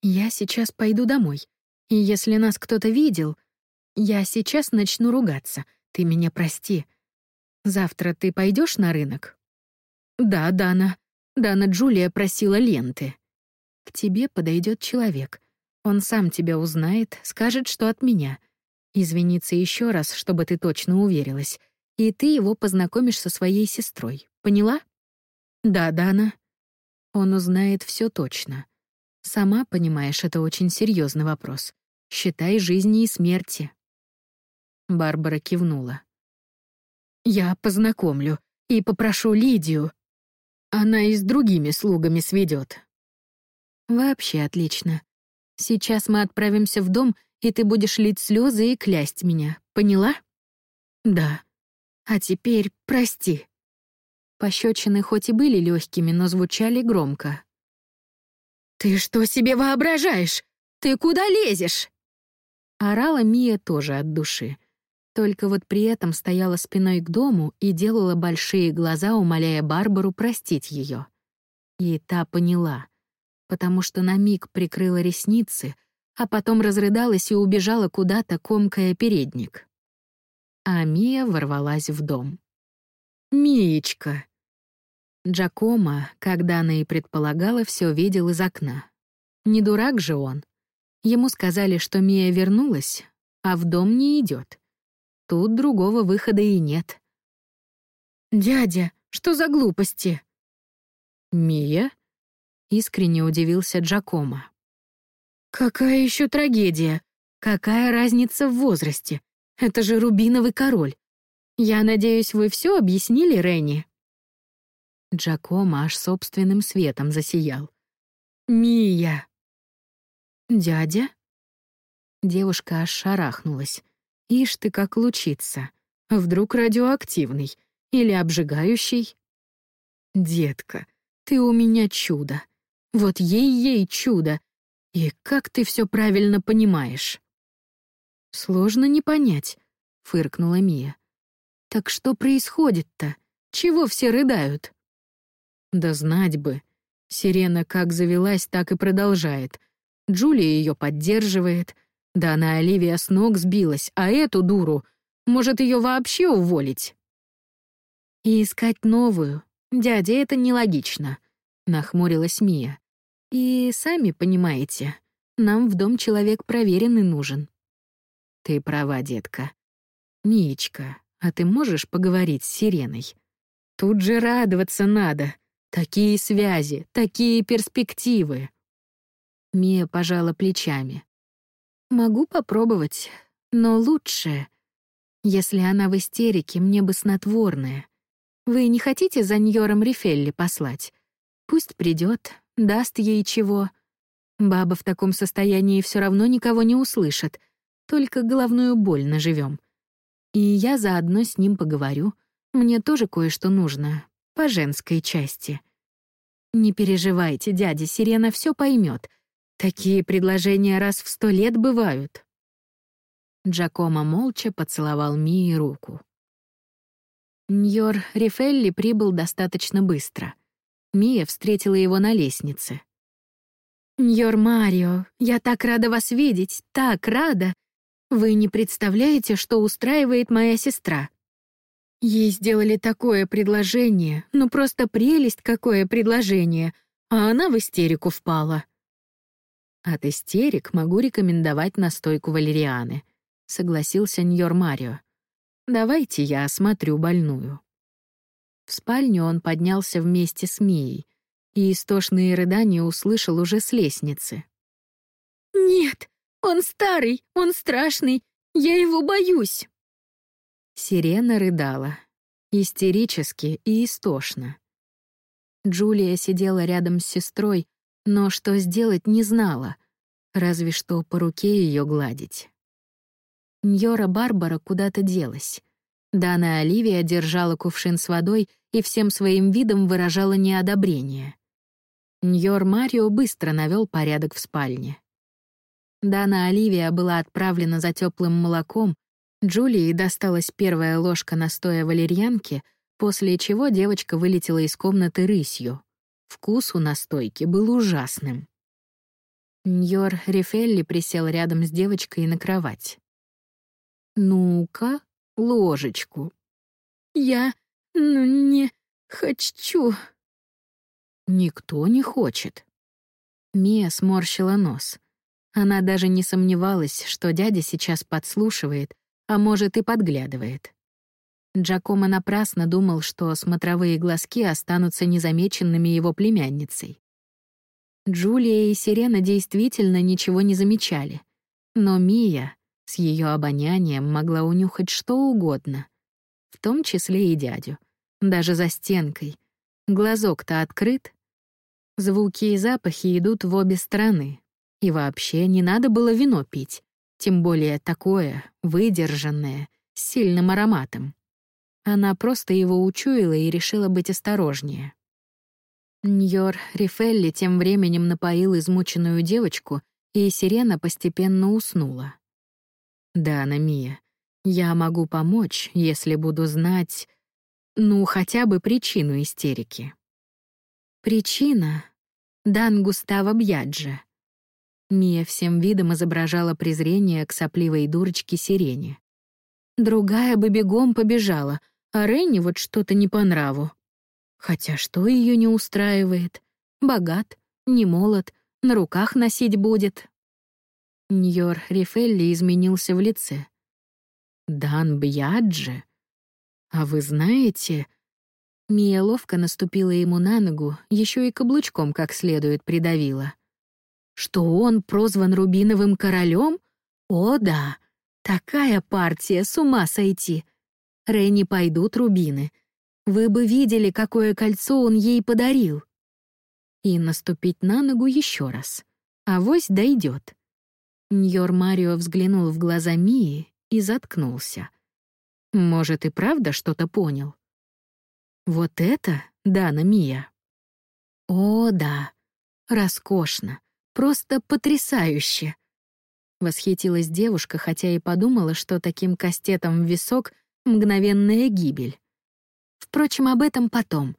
Я сейчас пойду домой. И если нас кто-то видел, я сейчас начну ругаться. Ты меня прости. Завтра ты пойдешь на рынок? Да, Дана. Дана Джулия просила ленты. К тебе подойдет человек. Он сам тебя узнает, скажет, что от меня. Извиниться еще раз, чтобы ты точно уверилась. И ты его познакомишь со своей сестрой. Поняла? Да, Дана. Он узнает все точно. Сама понимаешь, это очень серьезный вопрос. Считай жизни и смерти. Барбара кивнула. Я познакомлю и попрошу Лидию. Она и с другими слугами сведет. Вообще отлично. Сейчас мы отправимся в дом, и ты будешь лить слезы и клясть меня. Поняла? Да. А теперь прости. Пощечины хоть и были легкими, но звучали громко. «Ты что себе воображаешь? Ты куда лезешь?» Орала Мия тоже от души. Только вот при этом стояла спиной к дому и делала большие глаза, умоляя Барбару простить ее. И та поняла, потому что на миг прикрыла ресницы, а потом разрыдалась и убежала куда-то, комкая передник. А Мия ворвалась в дом. «Миечка!» Джакомо, когда она и предполагала, все видел из окна. Не дурак же он. Ему сказали, что Мия вернулась, а в дом не идет. Тут другого выхода и нет. «Дядя, что за глупости?» «Мия?» — искренне удивился Джакомо. «Какая еще трагедия? Какая разница в возрасте? Это же Рубиновый король. Я надеюсь, вы все объяснили Ренни?» Джакомо аж собственным светом засиял. «Мия!» «Дядя?» Девушка аж шарахнулась. «Ишь ты, как лучится. Вдруг радиоактивный или обжигающий?» «Детка, ты у меня чудо. Вот ей-ей чудо. И как ты все правильно понимаешь?» «Сложно не понять», — фыркнула Мия. «Так что происходит-то? Чего все рыдают?» Да знать бы. Сирена как завелась, так и продолжает. Джулия ее поддерживает. Да она Оливия с ног сбилась, а эту дуру, может, ее вообще уволить? И искать новую. Дядя, это нелогично, нахмурилась Мия. И сами понимаете, нам в дом человек проверенный нужен. Ты права, детка. Миечка, а ты можешь поговорить с Сиреной? Тут же радоваться надо. Такие связи, такие перспективы. Мия пожала плечами. Могу попробовать, но лучше, если она в истерике, мне бы снотворное. Вы не хотите за Ньором Рифелли послать? Пусть придет, даст ей чего. Баба в таком состоянии все равно никого не услышит, только головную боль наживем. И я заодно с ним поговорю. Мне тоже кое-что нужно, по женской части. Не переживайте, дядя, Сирена все поймет. Такие предложения раз в сто лет бывают. Джакомо молча поцеловал Мии руку. Ньор Рифелли прибыл достаточно быстро. Мия встретила его на лестнице. «Ньор Марио, я так рада вас видеть, так рада! Вы не представляете, что устраивает моя сестра. Ей сделали такое предложение, ну просто прелесть какое предложение, а она в истерику впала. От истерик могу рекомендовать настойку валерианы, согласился Ньор Марио. Давайте я осмотрю больную. В спальню он поднялся вместе с Мией, и истошные рыдания услышал уже с лестницы. «Нет, он старый, он страшный, я его боюсь!» Сирена рыдала, истерически и истошно. Джулия сидела рядом с сестрой, но что сделать не знала, разве что по руке ее гладить. Ньора Барбара куда-то делась. Дана Оливия держала кувшин с водой и всем своим видом выражала неодобрение. Ньор Марио быстро навел порядок в спальне. Дана Оливия была отправлена за теплым молоком, Джулии досталась первая ложка настоя валерьянки, после чего девочка вылетела из комнаты рысью. Вкус у настойки был ужасным. Ньор Рифелли присел рядом с девочкой на кровать. «Ну-ка, ложечку». «Я... ну не... хочу...» «Никто не хочет». Мия сморщила нос. Она даже не сомневалась, что дядя сейчас подслушивает, а может и подглядывает. Джакомо напрасно думал, что смотровые глазки останутся незамеченными его племянницей. Джулия и Сирена действительно ничего не замечали, но Мия с ее обонянием могла унюхать что угодно, в том числе и дядю, даже за стенкой. Глазок-то открыт. Звуки и запахи идут в обе стороны. И вообще не надо было вино пить. Тем более такое, выдержанное, с сильным ароматом. Она просто его учуяла и решила быть осторожнее. Ньор Рифелли тем временем напоил измученную девочку, и сирена постепенно уснула. «Да, Намия, я могу помочь, если буду знать, ну, хотя бы причину истерики». «Причина? Дан Густава Бьяджа», Мия всем видом изображала презрение к сопливой дурочке Сирене. Другая бы бегом побежала, а Ренни вот что-то не по нраву. Хотя что ее не устраивает? Богат, не молод, на руках носить будет. Ньор Рифелли изменился в лице. «Дан Бьяджи? А вы знаете...» Мия ловко наступила ему на ногу, еще и каблучком как следует придавила. Что он прозван Рубиновым королем? О, да, такая партия, с ума сойти. Ренни пойдут рубины. Вы бы видели, какое кольцо он ей подарил. И наступить на ногу еще раз. Авось дойдет. Ньор Марио взглянул в глаза Мии и заткнулся. Может, и правда что-то понял? Вот это, Дана Мия. О, да, роскошно. Просто потрясающе!» Восхитилась девушка, хотя и подумала, что таким кастетом в висок — мгновенная гибель. Впрочем, об этом потом.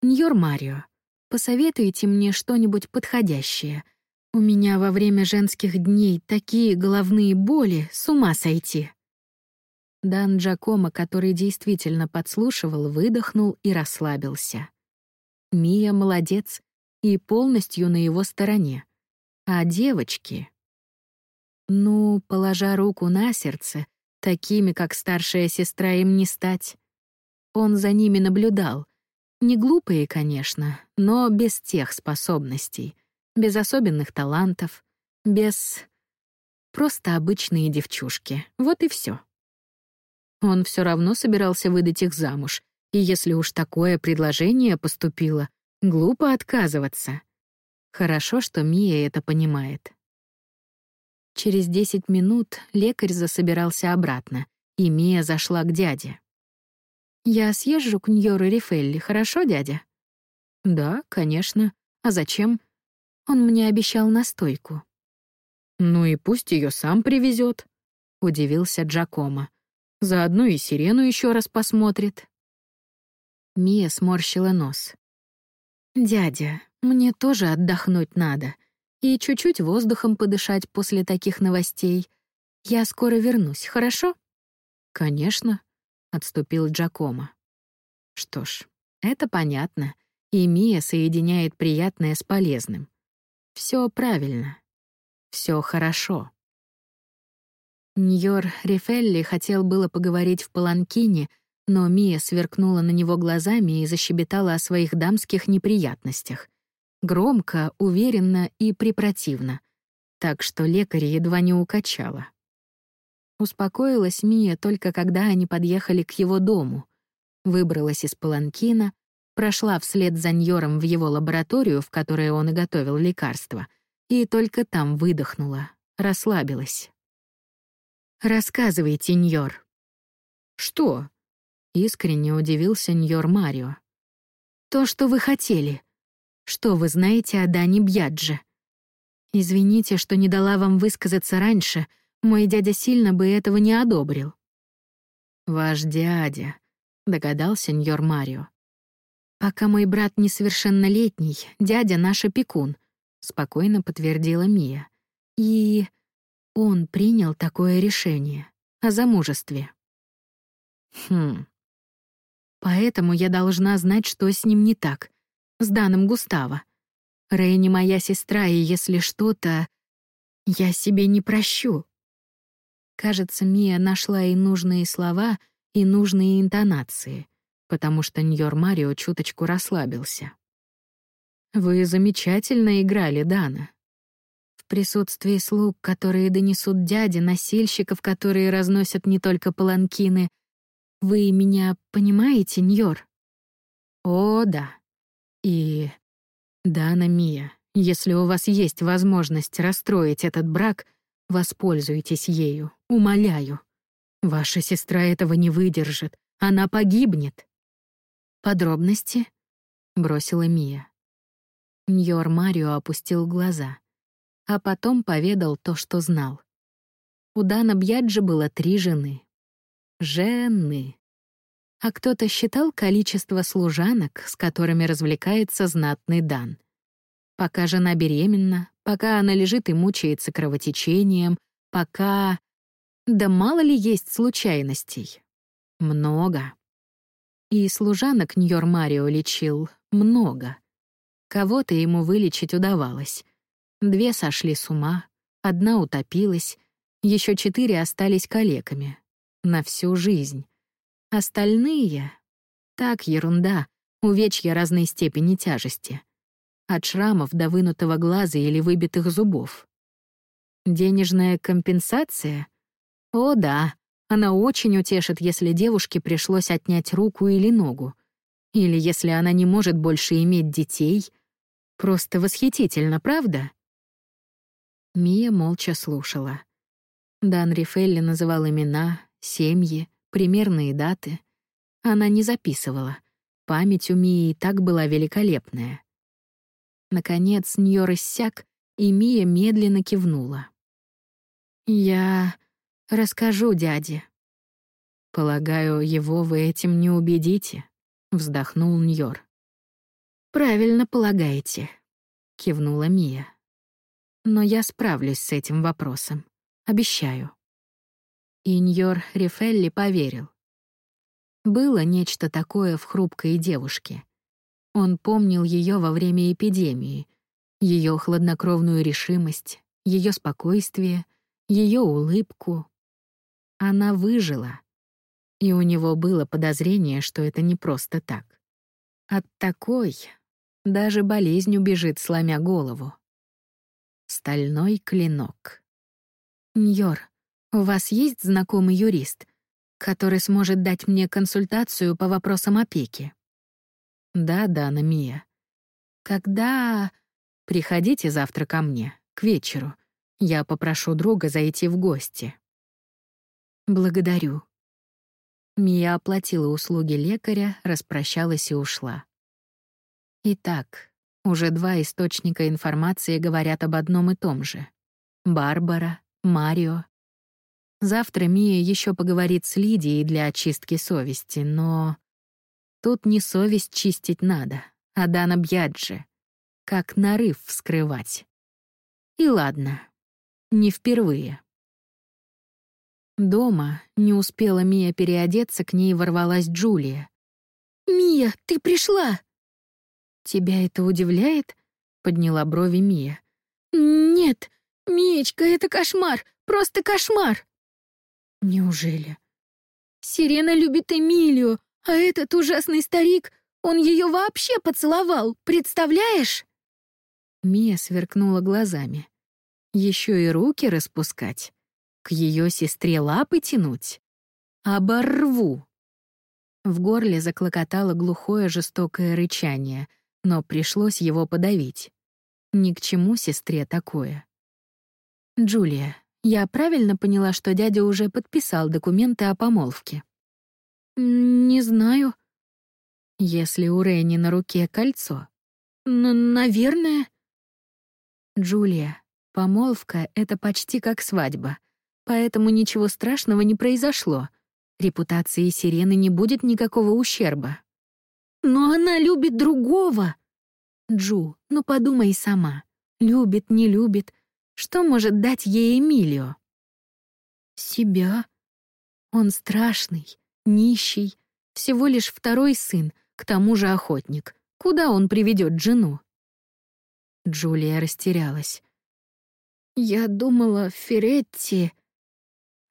Ньор Марио, посоветуйте мне что-нибудь подходящее. У меня во время женских дней такие головные боли, с ума сойти». Дан Джакомо, который действительно подслушивал, выдохнул и расслабился. Мия молодец и полностью на его стороне. А девочки... Ну, положа руку на сердце, такими, как старшая сестра, им не стать. Он за ними наблюдал. Не глупые, конечно, но без тех способностей, без особенных талантов, без... Просто обычные девчушки. Вот и все. Он все равно собирался выдать их замуж, и если уж такое предложение поступило, глупо отказываться. Хорошо, что Мия это понимает. Через десять минут лекарь засобирался обратно, и Мия зашла к дяде. «Я съезжу к Ньору Рифелли, хорошо, дядя?» «Да, конечно. А зачем?» Он мне обещал настойку. «Ну и пусть ее сам привезет, удивился Джакомо. Заодно и сирену еще раз посмотрит. Мия сморщила нос. «Дядя, мне тоже отдохнуть надо. И чуть-чуть воздухом подышать после таких новостей. Я скоро вернусь, хорошо?» «Конечно», — отступил Джакомо. «Что ж, это понятно, и Мия соединяет приятное с полезным. Все правильно. Все хорошо». Ньор Рифелли хотел было поговорить в Паланкине, но Мия сверкнула на него глазами и защебетала о своих дамских неприятностях. Громко, уверенно и препротивно. Так что лекарь едва не укачала. Успокоилась Мия только когда они подъехали к его дому. Выбралась из Паланкина, прошла вслед за Ньором в его лабораторию, в которой он и готовил лекарства, и только там выдохнула, расслабилась. «Рассказывайте, Ньор». «Что?» — искренне удивился Ньор Марио. «То, что вы хотели. Что вы знаете о Дане Бьядже? Извините, что не дала вам высказаться раньше, мой дядя сильно бы этого не одобрил». «Ваш дядя», — догадался Ньор Марио. «Пока мой брат несовершеннолетний, дядя наш опекун», — спокойно подтвердила Мия. «И...» Он принял такое решение о замужестве. Хм. Поэтому я должна знать, что с ним не так. С Даном Густава. Рейни моя сестра, и если что-то... Я себе не прощу. Кажется, Мия нашла и нужные слова, и нужные интонации, потому что Ньор Марио чуточку расслабился. «Вы замечательно играли, Дана», присутствии слуг, которые донесут дяде, носильщиков, которые разносят не только паланкины. Вы меня понимаете, Ньор? О, да. И... Дана Мия, если у вас есть возможность расстроить этот брак, воспользуйтесь ею, умоляю. Ваша сестра этого не выдержит, она погибнет. Подробности? Бросила Мия. Ньор Марио опустил глаза а потом поведал то, что знал. У Дана Бьяджи было три жены. Жены. А кто-то считал количество служанок, с которыми развлекается знатный Дан. Пока жена беременна, пока она лежит и мучается кровотечением, пока... Да мало ли есть случайностей. Много. И служанок Ньор Марио лечил много. Кого-то ему вылечить удавалось, Две сошли с ума, одна утопилась, еще четыре остались калеками. На всю жизнь. Остальные — так, ерунда, увечья разной степени тяжести. От шрамов до вынутого глаза или выбитых зубов. Денежная компенсация? О, да, она очень утешит, если девушке пришлось отнять руку или ногу. Или если она не может больше иметь детей. Просто восхитительно, правда? Мия молча слушала. Дан Рифелли называл имена, семьи, примерные даты. Она не записывала. Память у Мии и так была великолепная. Наконец Ньор иссяк, и Мия медленно кивнула. «Я расскажу дяде». «Полагаю, его вы этим не убедите», — вздохнул Ньор. правильно полагаете», — кивнула Мия. «Но я справлюсь с этим вопросом. Обещаю». Иньор Рифелли поверил. Было нечто такое в хрупкой девушке. Он помнил ее во время эпидемии, ее хладнокровную решимость, ее спокойствие, ее улыбку. Она выжила. И у него было подозрение, что это не просто так. От такой даже болезнь убежит, сломя голову. Стальной клинок. Ньор, у вас есть знакомый юрист, который сможет дать мне консультацию по вопросам опеки? Да, Дана Мия. Когда... Приходите завтра ко мне, к вечеру. Я попрошу друга зайти в гости. Благодарю. Мия оплатила услуги лекаря, распрощалась и ушла. Итак, уже два источника информации говорят об одном и том же. Барбара, Марио Завтра Мия еще поговорит с Лидией для очистки совести, но... Тут не совесть чистить надо, а Дана Бьяджи. Как нарыв вскрывать. И ладно, не впервые. Дома не успела Мия переодеться, к ней ворвалась Джулия. «Мия, ты пришла!» «Тебя это удивляет?» — подняла брови Мия. «Нет, Миечка, это кошмар, просто кошмар!» Неужели? Сирена любит Эмилию, а этот ужасный старик, он ее вообще поцеловал, представляешь? Мия сверкнула глазами. Еще и руки распускать. К ее сестре лапы тянуть. Оборву. В горле заклокотало глухое жестокое рычание, но пришлось его подавить. Ни к чему сестре такое. «Джулия, я правильно поняла, что дядя уже подписал документы о помолвке? Не знаю. Если у Рейни на руке кольцо. Н наверное. Джулия, помолвка — это почти как свадьба, поэтому ничего страшного не произошло. Репутации Сирены не будет никакого ущерба. Но она любит другого. Джу, ну подумай сама. Любит, не любит, что может дать ей Эмилио? Себя. Он страшный, нищий, всего лишь второй сын, к тому же охотник. Куда он приведет жену? Джулия растерялась. Я думала, Феретти...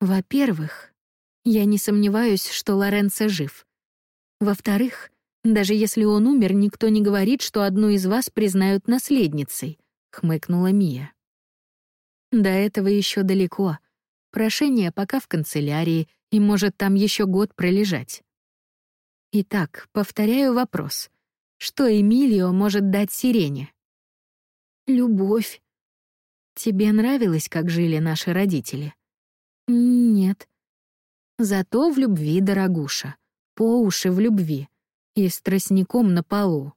Во-первых, я не сомневаюсь, что Лоренцо жив. Во-вторых, даже если он умер, никто не говорит, что одну из вас признают наследницей, хмыкнула Мия. До этого еще далеко. Прошение пока в канцелярии, и может там еще год пролежать. Итак, повторяю вопрос. Что Эмилио может дать Сирене? Любовь. Тебе нравилось, как жили наши родители? Нет. Зато в любви, дорогуша. По уши в любви. И с тростником на полу.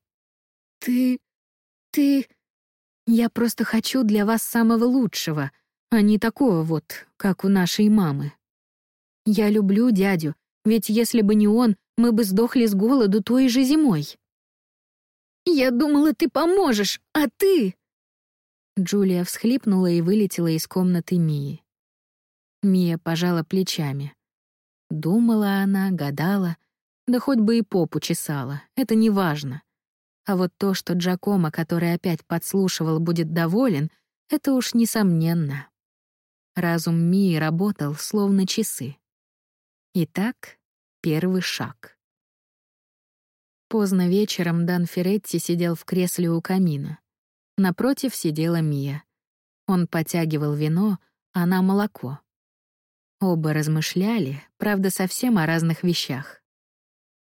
Ты... ты... Я просто хочу для вас самого лучшего, а не такого вот, как у нашей мамы. Я люблю дядю, ведь если бы не он, мы бы сдохли с голоду той же зимой. Я думала, ты поможешь, а ты...» Джулия всхлипнула и вылетела из комнаты Мии. Мия пожала плечами. Думала она, гадала, да хоть бы и попу чесала, это не важно. А вот то, что Джакомо, который опять подслушивал, будет доволен, это уж несомненно. Разум Мии работал, словно часы. Итак, первый шаг. Поздно вечером Дан Феретти сидел в кресле у камина. Напротив сидела Мия. Он потягивал вино, она — молоко. Оба размышляли, правда, совсем о разных вещах.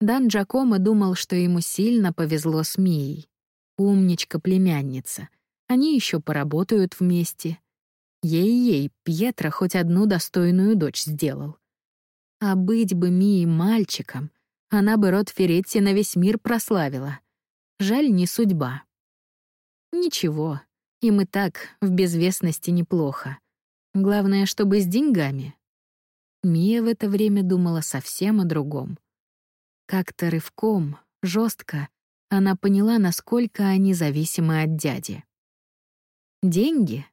Дан Джакомо думал, что ему сильно повезло с Мией. Умничка-племянница. Они еще поработают вместе. Ей-ей, Пьетро хоть одну достойную дочь сделал. А быть бы Мии мальчиком, она бы род Феретти на весь мир прославила. Жаль, не судьба. Ничего, им и так в безвестности неплохо. Главное, чтобы с деньгами. Мия в это время думала совсем о другом. Как-то рывком, жестко, она поняла, насколько они зависимы от дяди. Деньги?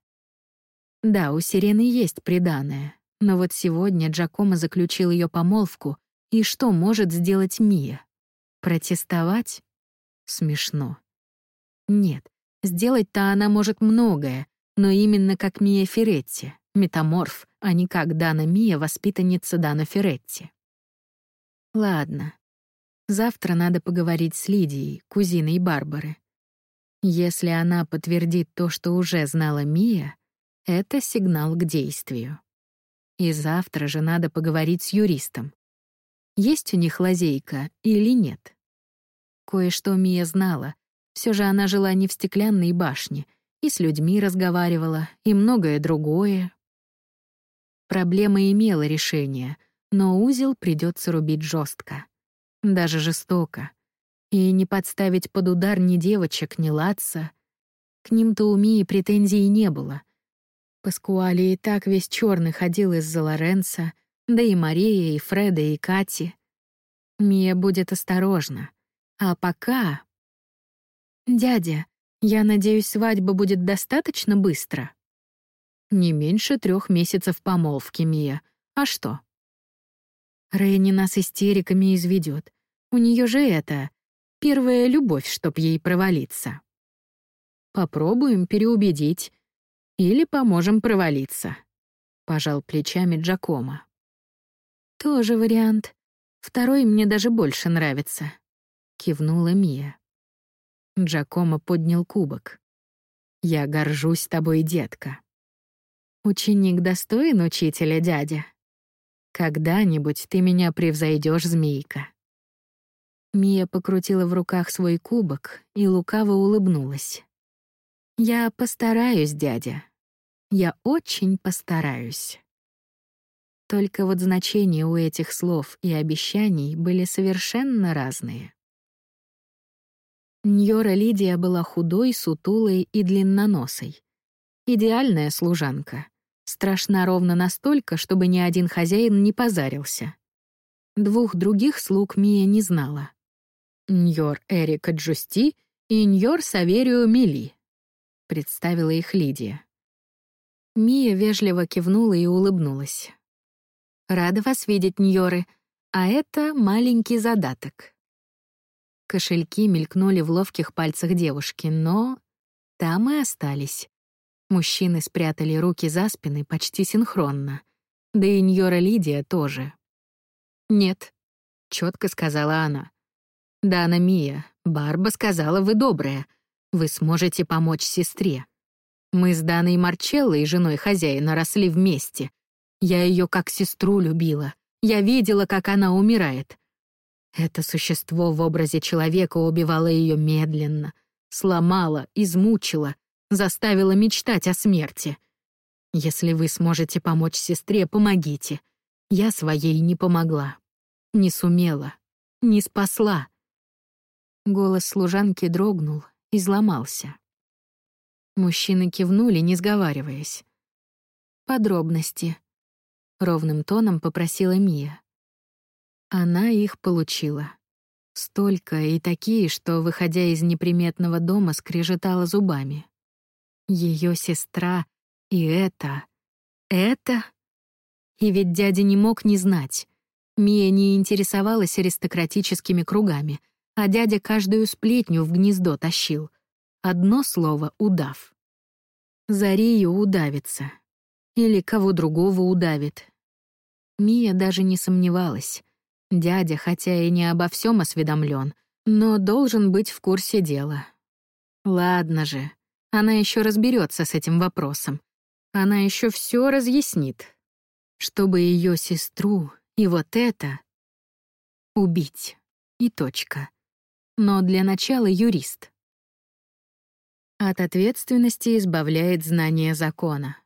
Да, у Сирены есть приданое, но вот сегодня Джакомо заключил ее помолвку, и что может сделать Мия? Протестовать? Смешно. Нет, сделать-то она может многое, но именно как Мия Феретти, метаморф, а не как Дана Мия, воспитанница Дана Феретти. Ладно. Завтра надо поговорить с Лидией, кузиной Барбары. Если она подтвердит то, что уже знала Мия, это сигнал к действию. И завтра же надо поговорить с юристом. Есть у них лазейка или нет? Кое-что Мия знала. Все же она жила не в стеклянной башне, и с людьми разговаривала, и многое другое. Проблема имела решение, но узел придется рубить жестко, даже жестоко. И не подставить под удар ни девочек, ни Латца. К ним-то у Мии претензий не было. Паскуали и так весь черный ходил из-за Лоренца, да и Мария, и Фреда, и Кати. Мия будет осторожна. А пока... «Дядя, я надеюсь, свадьба будет достаточно быстро?» «Не меньше трех месяцев помолвки, Мия. А что?» Рейни нас истериками изведет. У нее же это... Первая любовь, чтоб ей провалиться. Попробуем переубедить. Или поможем провалиться. Пожал плечами Джакома. Тоже вариант. Второй мне даже больше нравится. Кивнула Мия. Джакомо поднял кубок. «Я горжусь тобой, детка». «Ученик достоин учителя, дядя?» «Когда-нибудь ты меня превзойдешь, змейка». Мия покрутила в руках свой кубок и лукаво улыбнулась. «Я постараюсь, дядя. Я очень постараюсь». Только вот значения у этих слов и обещаний были совершенно разные. Ньора Лидия была худой, сутулой и длинноносой. Идеальная служанка. Страшна ровно настолько, чтобы ни один хозяин не позарился. Двух других слуг Мия не знала. Ньор Эрика Джусти и Ньор Саверио Мили. Представила их Лидия. Мия вежливо кивнула и улыбнулась. «Рада вас видеть, Ньоры, а это маленький задаток». Кошельки мелькнули в ловких пальцах девушки, но там и остались. Мужчины спрятали руки за спины почти синхронно. Да и Ньора Лидия тоже. «Нет», — четко сказала она. «Дана Мия, Барба сказала, вы добрая. Вы сможете помочь сестре. Мы с Даной Марчеллой, женой хозяина, росли вместе. Я ее как сестру любила. Я видела, как она умирает. Это существо в образе человека убивало ее медленно, сломало, измучило, заставило мечтать о смерти. Если вы сможете помочь сестре, помогите. Я своей не помогла. Не сумела. Не спасла. Голос служанки дрогнул, изломался. Мужчины кивнули, не сговариваясь. «Подробности», — ровным тоном попросила Мия. Она их получила. Столько и такие, что, выходя из неприметного дома, скрежетала зубами. Ее сестра и это... Это... И ведь дядя не мог не знать. Мия не интересовалась аристократическими кругами — а дядя каждую сплетню в гнездо тащил. Одно слово — удав. Зарию удавится. Или кого другого удавит. Мия даже не сомневалась. Дядя, хотя и не обо всем осведомлен, но должен быть в курсе дела. Ладно же, она еще разберется с этим вопросом. Она еще все разъяснит. Чтобы ее сестру и вот это убить. И точка но для начала юрист. От ответственности избавляет знание закона.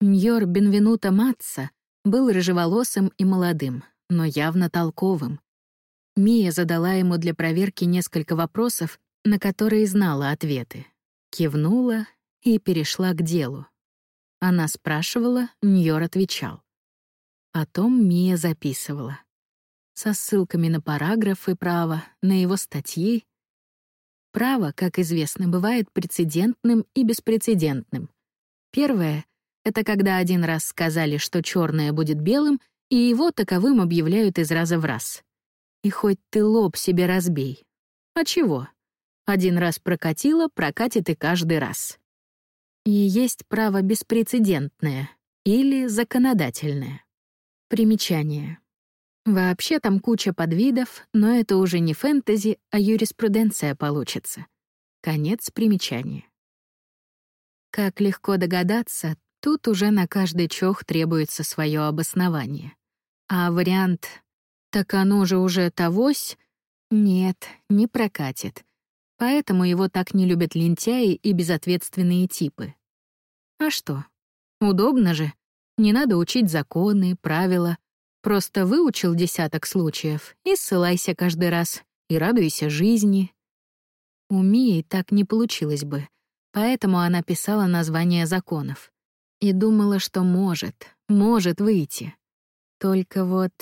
Ньор Бенвенуто Матца был рыжеволосым и молодым, но явно толковым. Мия задала ему для проверки несколько вопросов, на которые знала ответы. Кивнула и перешла к делу. Она спрашивала, Ньор отвечал. Потом Мия записывала со ссылками на параграфы права, на его статьи. Право, как известно, бывает прецедентным и беспрецедентным. Первое — это когда один раз сказали, что черное будет белым, и его таковым объявляют из раза в раз. И хоть ты лоб себе разбей. А чего? Один раз прокатило, прокатит и каждый раз. И есть право беспрецедентное или законодательное. Примечание. Вообще там куча подвидов, но это уже не фэнтези, а юриспруденция получится. Конец примечания. Как легко догадаться, тут уже на каждый чох требуется свое обоснование. А вариант «так оно же уже тогось» нет, не прокатит. Поэтому его так не любят лентяи и безответственные типы. А что? Удобно же. Не надо учить законы, правила. Просто выучил десяток случаев и ссылайся каждый раз, и радуйся жизни. У Мии так не получилось бы, поэтому она писала названия законов. И думала, что может, может выйти. Только вот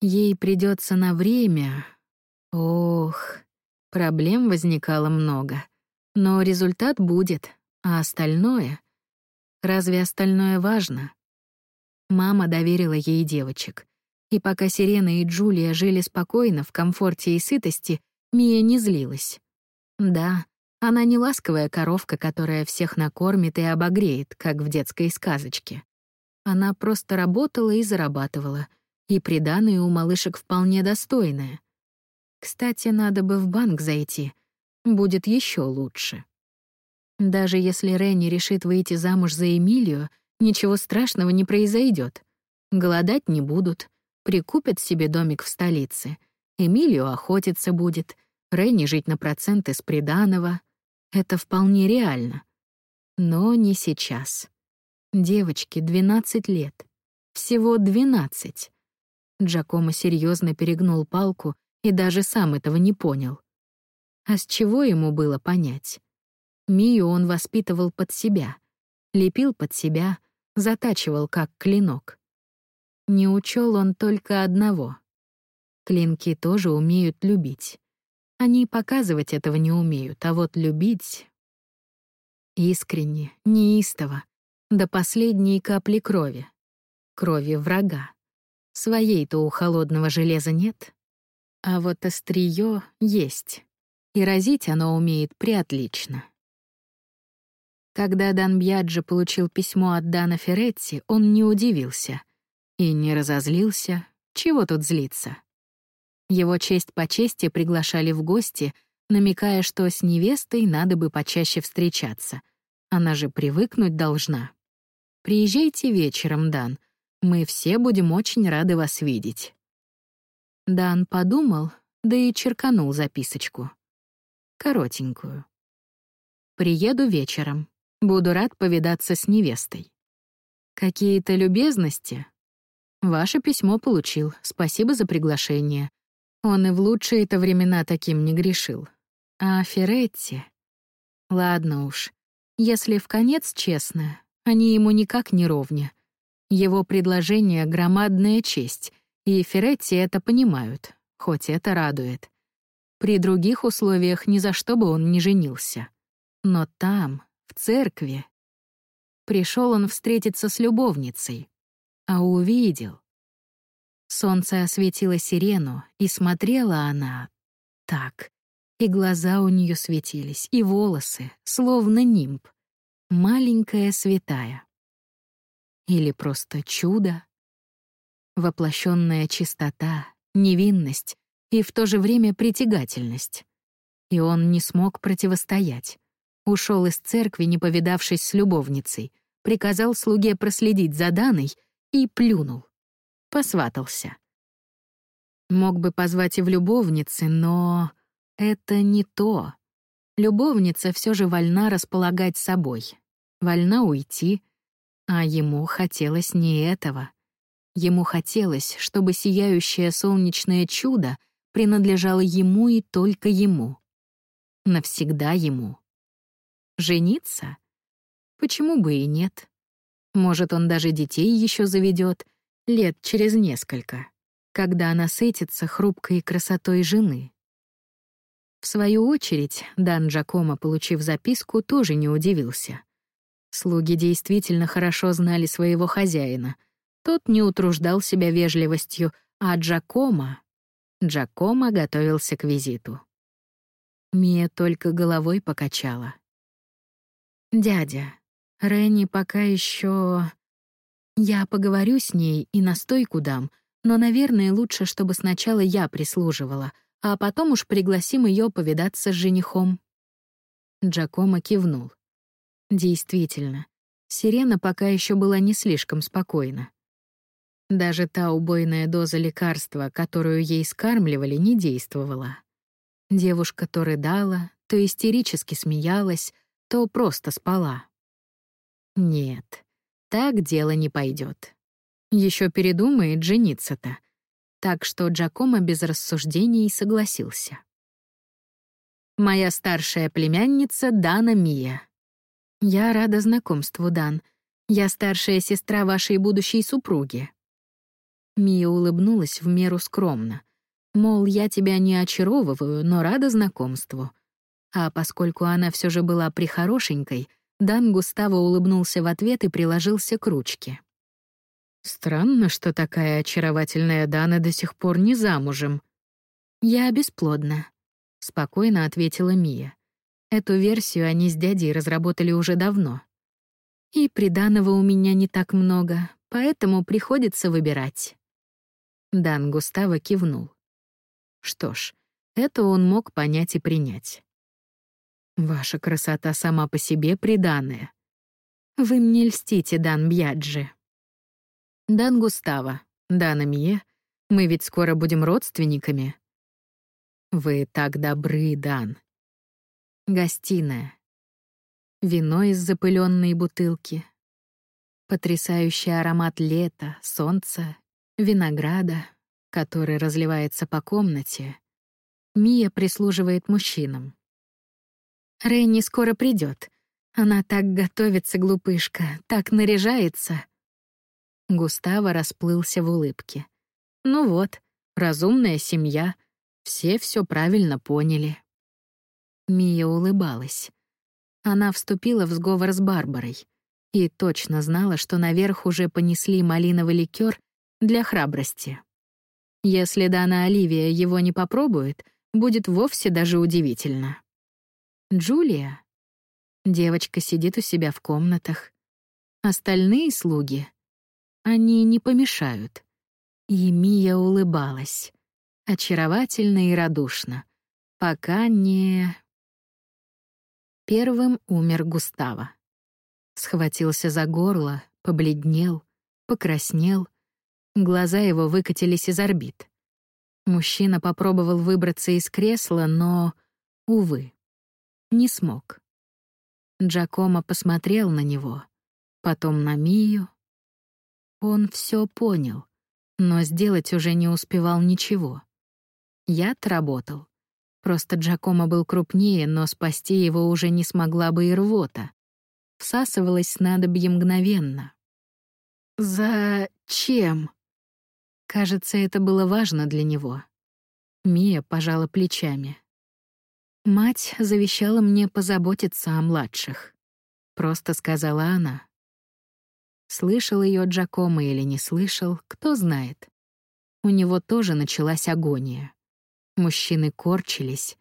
ей придется на время. Ох, проблем возникало много. Но результат будет, а остальное... Разве остальное важно? Мама доверила ей девочек. И пока Сирена и Джулия жили спокойно, в комфорте и сытости, Мия не злилась. Да, она не ласковая коровка, которая всех накормит и обогреет, как в детской сказочке. Она просто работала и зарабатывала, и приданое у малышек вполне достойное. Кстати, надо бы в банк зайти, будет еще лучше. Даже если Ренни решит выйти замуж за Эмилию, ничего страшного не произойдет. Голодать не будут, прикупят себе домик в столице. Эмилию охотиться будет, Ренни жить на проценты с приданого. Это вполне реально. Но не сейчас. Девочке 12 лет. Всего 12. Джакомо серьезно перегнул палку и даже сам этого не понял. А с чего ему было понять? Мию он воспитывал под себя, лепил под себя, затачивал как клинок. Не учел он только одного. Клинки тоже умеют любить. Они показывать этого не умеют, а вот любить... Искренне, неистово, до последней капли крови. Крови врага. Своей-то у холодного железа нет. А вот острие есть. И разить оно умеет приотлично. Когда Дан Бьяджи получил письмо от Дана Феретти, он не удивился. И не разозлился. Чего тут злиться? Его честь по чести приглашали в гости, намекая, что с невестой надо бы почаще встречаться. Она же привыкнуть должна. Приезжайте вечером, Дан. Мы все будем очень рады вас видеть». Дан подумал, да и черканул записочку. Коротенькую. «Приеду вечером. Буду рад повидаться с невестой». «Какие-то любезности?» «Ваше письмо получил. Спасибо за приглашение. Он и в лучшие-то времена таким не грешил. А Феретти...» «Ладно уж. Если в конец честно, они ему никак не ровня. Его предложение — громадная честь, и Феретти это понимают, хоть это радует. При других условиях ни за что бы он не женился. Но там, в церкви, пришел он встретиться с любовницей, а увидел. Солнце осветило сирену, и смотрела она так. И глаза у нее светились, и волосы, словно нимб маленькая святая. Или просто чудо. Воплощенная чистота, невинность и в то же время притягательность. И он не смог противостоять. Ушел из церкви, не повидавшись с любовницей, приказал слуге проследить за Даной и плюнул. Посватался. Мог бы позвать и в любовницы, но это не то. Любовница все же вольна располагать собой, вольна уйти, а ему хотелось не этого. Ему хотелось, чтобы сияющее солнечное чудо принадлежало ему и только ему. Навсегда ему. Жениться? Почему бы и нет? Может, он даже детей еще заведет, лет через несколько, когда насытится хрупкой красотой жены. В свою очередь, Дан Джакомо, получив записку, тоже не удивился. Слуги действительно хорошо знали своего хозяина. Тот не утруждал себя вежливостью, а Джакомо... Джакомо готовился к визиту. Мия только головой покачала. «Дядя, Ренни пока еще. Я поговорю с ней и настойку дам, но, наверное, лучше, чтобы сначала я прислуживала, а потом уж пригласим ее повидаться с женихом». Джакомо кивнул. Действительно, Сирена пока еще была не слишком спокойна. Даже та убойная доза лекарства, которую ей скармливали, не действовала. Девушка то рыдала, то истерически смеялась, то просто спала. Нет, так дело не пойдет. Еще передумает жениться-то. Так что Джакомо без рассуждений согласился. «Моя старшая племянница Дана Мия». «Я рада знакомству, Дан. Я старшая сестра вашей будущей супруги». Мия улыбнулась в меру скромно. Мол, я тебя не очаровываю, но рада знакомству. А поскольку она все же была прихорошенькой, Дан Густаво улыбнулся в ответ и приложился к ручке. «Странно, что такая очаровательная Дана до сих пор не замужем». «Я бесплодна», — спокойно ответила Мия. Эту версию они с дядей разработали уже давно. И приданого у меня не так много, поэтому приходится выбирать. Дан Густаво кивнул. Что ж, это он мог понять и принять. Ваша красота сама по себе приданная. Вы мне льстите, Дан Бьяджи. Дан Густаво, Дана Мие, мы ведь скоро будем родственниками. Вы так добры, Дан. Гостиная. Вино из запыленной бутылки. Потрясающий аромат лета, солнца, винограда, который разливается по комнате. Мия прислуживает мужчинам. Ренни скоро придет. Она так готовится, глупышка, так наряжается. Густаво расплылся в улыбке. Ну вот, разумная семья. Все все правильно поняли. Мия улыбалась. Она вступила в сговор с Барбарой и точно знала, что наверх уже понесли малиновый ликер для храбрости. Если Дана Оливия его не попробует, будет вовсе даже удивительно. Джулия. Девочка сидит у себя в комнатах. Остальные слуги. Они не помешают. И Мия улыбалась. Очаровательно и радушно. Пока не... Первым умер Густаво. Схватился за горло, побледнел, покраснел. Глаза его выкатились из орбит. Мужчина попробовал выбраться из кресла, но, увы, не смог. Джакомо посмотрел на него, потом на Мию. Он все понял, но сделать уже не успевал ничего. Яд работал. Просто Джакомо был крупнее, но спасти его уже не смогла бы и рвота. Всасывалась снадобье мгновенно. «Зачем?» Кажется, это было важно для него. Мия пожала плечами. «Мать завещала мне позаботиться о младших», — просто сказала она. Слышал ее Джакомо или не слышал, кто знает. У него тоже началась агония. Мужчины корчились.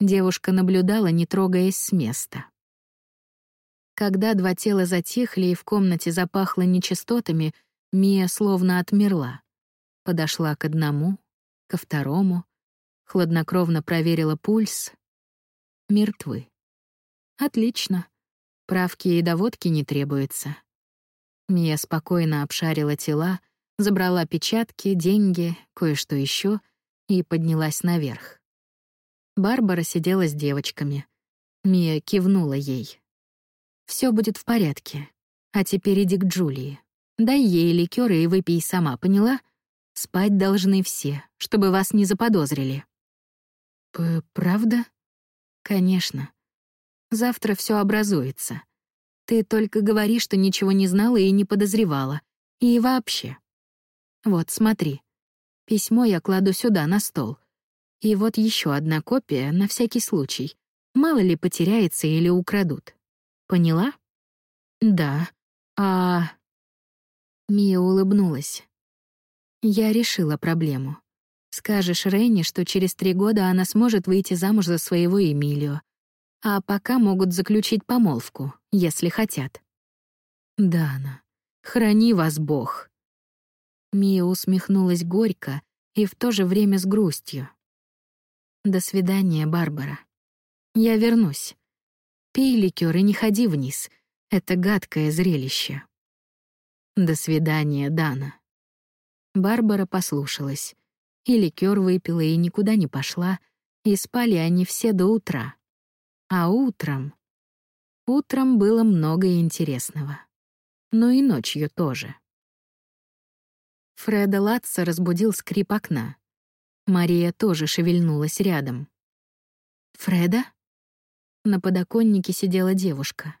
Девушка наблюдала, не трогаясь с места. Когда два тела затихли и в комнате запахло нечистотами, Мия словно отмерла. Подошла к одному, ко второму, хладнокровно проверила пульс, мертвы. Отлично. Правки и доводки не требуется. Мия спокойно обшарила тела, забрала печатки, деньги, кое-что еще и поднялась наверх. Барбара сидела с девочками. Мия кивнула ей. Все будет в порядке. А теперь иди к Джулии. Дай ей ликеры и выпей сама, поняла? Спать должны все, чтобы вас не заподозрили». П «Правда?» Конечно. Завтра все образуется. Ты только говори, что ничего не знала и не подозревала. И вообще. Вот, смотри. Письмо я кладу сюда, на стол. И вот еще одна копия на всякий случай. Мало ли потеряется или украдут. Поняла? Да. А... Мия улыбнулась. Я решила проблему. Скажешь Рейне, что через три года она сможет выйти замуж за своего Эмилио. А пока могут заключить помолвку, если хотят. Дана, храни вас Бог. Мия усмехнулась горько и в то же время с грустью. До свидания, Барбара. Я вернусь. Пей ликер и не ходи вниз. Это гадкое зрелище. До свидания, Дана. Барбара послушалась. И ликер выпила, и никуда не пошла, и спали они все до утра. А утром... Утром было много интересного. Но и ночью тоже. Фреда Латца разбудил скрип окна. Мария тоже шевельнулась рядом. «Фреда?» На подоконнике сидела девушка.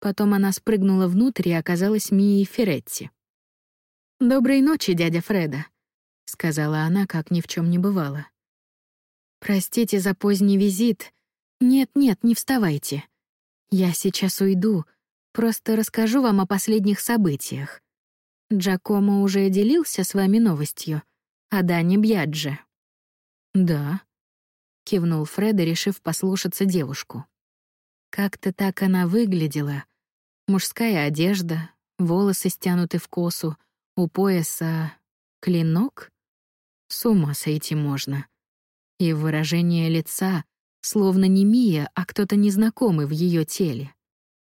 Потом она спрыгнула внутрь и оказалась Мией Феретти. «Доброй ночи, дядя Фреда», — сказала она, как ни в чем не бывало. «Простите за поздний визит. Нет-нет, не вставайте. Я сейчас уйду, просто расскажу вам о последних событиях. Джакомо уже делился с вами новостью о Дане Бьядже?» «Да», — кивнул Фреда, решив послушаться девушку. Как-то так она выглядела. Мужская одежда, волосы стянуты в косу — у пояса клинок? С ума сойти можно. И выражение лица, словно не Мия, а кто-то незнакомый в ее теле.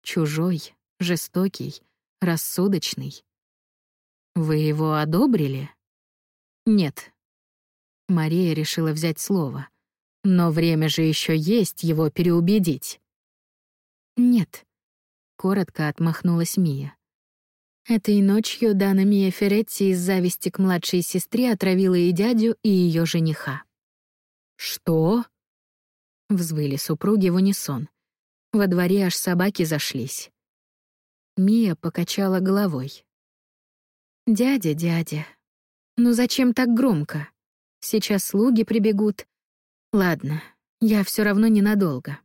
Чужой, жестокий, рассудочный. Вы его одобрили? Нет. Мария решила взять слово. Но время же еще есть его переубедить. Нет. Коротко отмахнулась Мия. Этой ночью Дана Мия Феретти из зависти к младшей сестре отравила и дядю, и ее жениха. «Что?» — взвыли супруги в унисон. Во дворе аж собаки зашлись. Мия покачала головой. «Дядя, дядя, ну зачем так громко? Сейчас слуги прибегут. Ладно, я все равно ненадолго.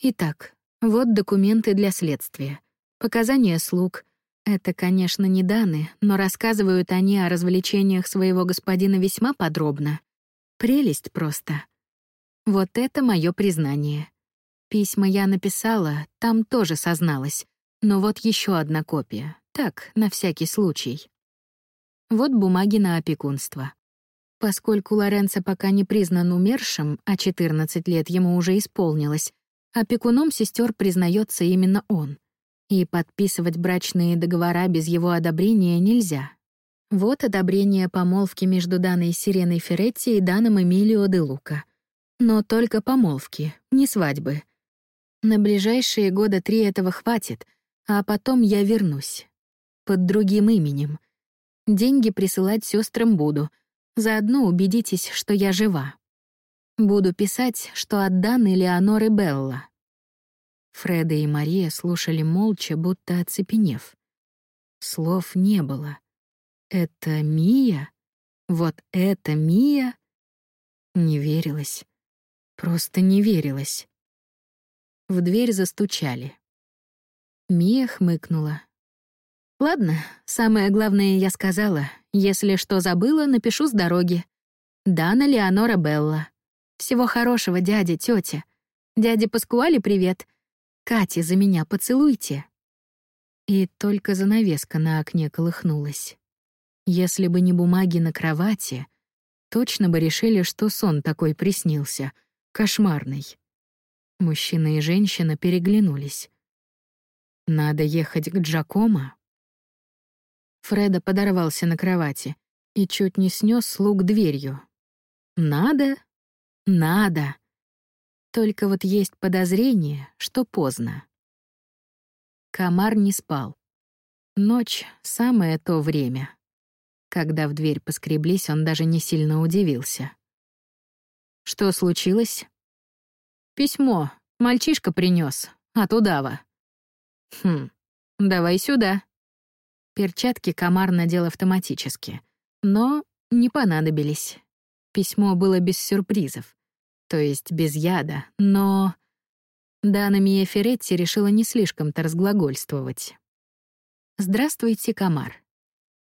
Итак, вот документы для следствия. Показания слуг — это, конечно, не данные, но рассказывают они о развлечениях своего господина весьма подробно. Прелесть просто. Вот это мое признание. Письма я написала, там тоже созналась. Но вот еще одна копия. Так, на всякий случай. Вот бумаги на опекунство. Поскольку Лоренцо пока не признан умершим, а 14 лет ему уже исполнилось, опекуном сестер признается именно он — и подписывать брачные договора без его одобрения нельзя. Вот одобрение помолвки между Даной Сиреной Феретти и Даном Эмилио де Лука. Но только помолвки, не свадьбы. На ближайшие года три этого хватит, а потом я вернусь. Под другим именем. Деньги присылать сестрам буду. Заодно убедитесь, что я жива. Буду писать, что от Даны Леоноры Белла. Фреда и Мария слушали молча, будто оцепенев. Слов не было. «Это Мия? Вот это Мия?» Не верилось. Просто не верилось. В дверь застучали. Мия хмыкнула. «Ладно, самое главное я сказала. Если что забыла, напишу с дороги. Дана Леонора Белла. Всего хорошего, дядя, тетя. Дяде Паскуале привет. Катя, за меня поцелуйте!» И только занавеска на окне колыхнулась. Если бы не бумаги на кровати, точно бы решили, что сон такой приснился, кошмарный. Мужчина и женщина переглянулись. «Надо ехать к Джакомо?» Фреда подорвался на кровати и чуть не снес слуг дверью. «Надо? Надо!» Только вот есть подозрение, что поздно. Комар не спал. Ночь — самое то время. Когда в дверь поскреблись, он даже не сильно удивился. «Что случилось?» «Письмо. Мальчишка принес. От удава». «Хм, давай сюда». Перчатки комар надел автоматически, но не понадобились. Письмо было без сюрпризов, то есть без яда, но... Дана Мия Феретти решила не слишком-то разглагольствовать. «Здравствуйте, Камар».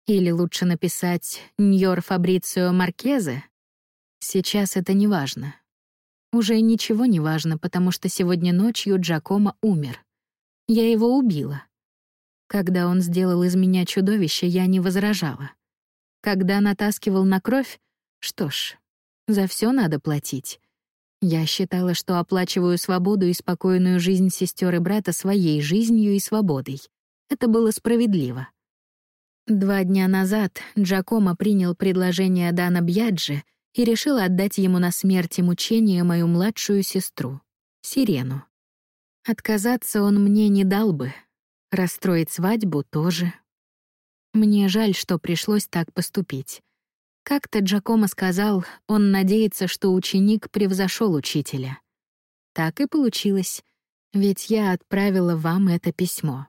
Или лучше написать «Ньор Фабрицио Маркезе». Сейчас это не важно. Уже ничего не важно, потому что сегодня ночью Джакомо умер. Я его убила. Когда он сделал из меня чудовище, я не возражала. Когда натаскивал на кровь, что ж, за все надо платить. Я считала, что оплачиваю свободу и спокойную жизнь сестер и брата своей жизнью и свободой. Это было справедливо. Два дня назад Джакомо принял предложение Дана Бьяджи и решил отдать ему на смерть и мучение мою младшую сестру, Сирену. Отказаться он мне не дал бы, расстроить свадьбу тоже. Мне жаль, что пришлось так поступить. Как-то Джакомо сказал, он надеется, что ученик превзошел учителя. Так и получилось, ведь я отправила вам это письмо.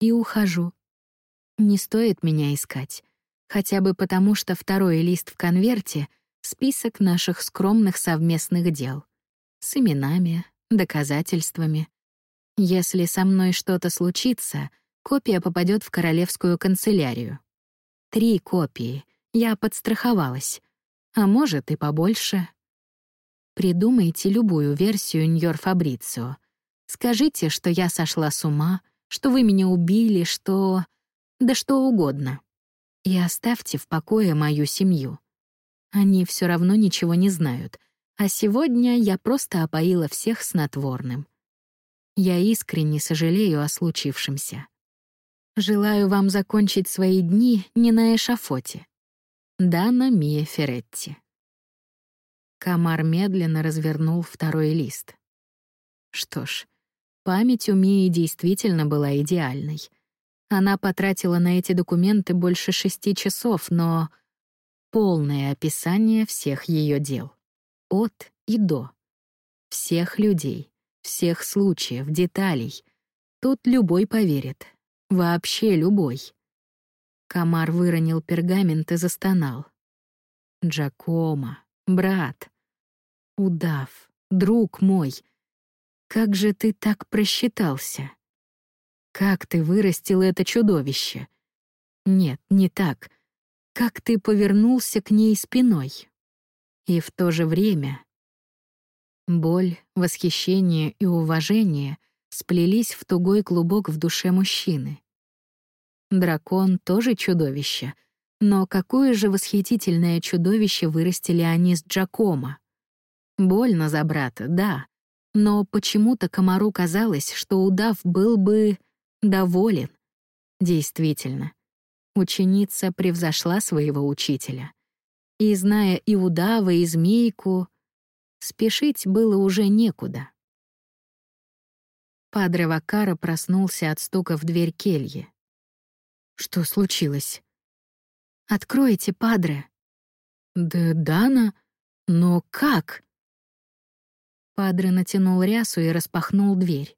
И ухожу. Не стоит меня искать, хотя бы потому, что второй лист в конверте — список наших скромных совместных дел. С именами, доказательствами. Если со мной что-то случится, копия попадет в королевскую канцелярию. Три копии — я подстраховалась. А может, и побольше. Придумайте любую версию Ньор Фабрицио. Скажите, что я сошла с ума, что вы меня убили, что... Да что угодно. И оставьте в покое мою семью. Они все равно ничего не знают, а сегодня я просто опоила всех снотворным. Я искренне сожалею о случившемся. Желаю вам закончить свои дни не на эшафоте, Дана Мия Феретти. Камар медленно развернул второй лист. Что ж, память у Мии действительно была идеальной. Она потратила на эти документы больше шести часов, но полное описание всех ее дел. От и до. Всех людей, всех случаев, деталей. Тут любой поверит. Вообще любой. Комар выронил пергамент и застонал. «Джакома, брат, удав, друг мой, как же ты так просчитался? Как ты вырастил это чудовище? Нет, не так. Как ты повернулся к ней спиной? И в то же время боль, восхищение и уважение сплелись в тугой клубок в душе мужчины. Дракон тоже чудовище. Но какое же восхитительное чудовище вырастили они с Джакома. Больно за брата, да. Но почему-то комару казалось, что удав был бы доволен. Действительно, ученица превзошла своего учителя. И, зная и удава, и змейку, спешить было уже некуда. Падре Вакара проснулся от стука в дверь кельи. Что случилось? Откройте, падре. Да, Дана? Но как? Падре натянул рясу и распахнул дверь.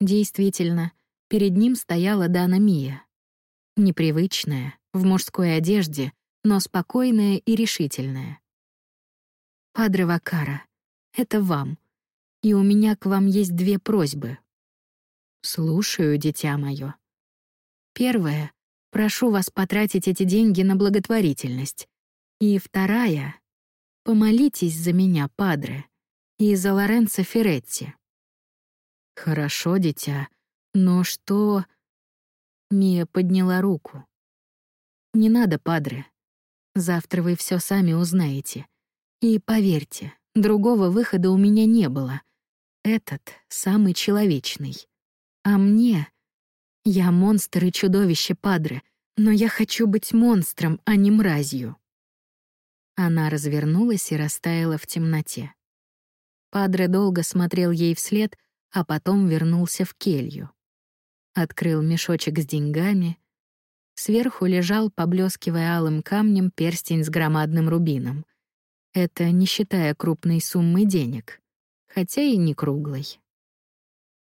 Действительно, перед ним стояла Дана Мия. Непривычная, в мужской одежде, но спокойная и решительная. «Падре Вакара, это вам. И у меня к вам есть две просьбы». «Слушаю, дитя мое», Первое — прошу вас потратить эти деньги на благотворительность. И вторая — помолитесь за меня, падре, и за Лоренцо Феретти. Хорошо, дитя, но что... Мия подняла руку. Не надо, падре. Завтра вы все сами узнаете. И поверьте, другого выхода у меня не было. Этот самый человечный. А мне я монстр и чудовище, Падре, но я хочу быть монстром, а не мразью. Она развернулась и растаяла в темноте. Падре долго смотрел ей вслед, а потом вернулся в келью. Открыл мешочек с деньгами. Сверху лежал, поблескивая алым камнем, перстень с громадным рубином. Это не считая крупной суммы денег, хотя и не круглой.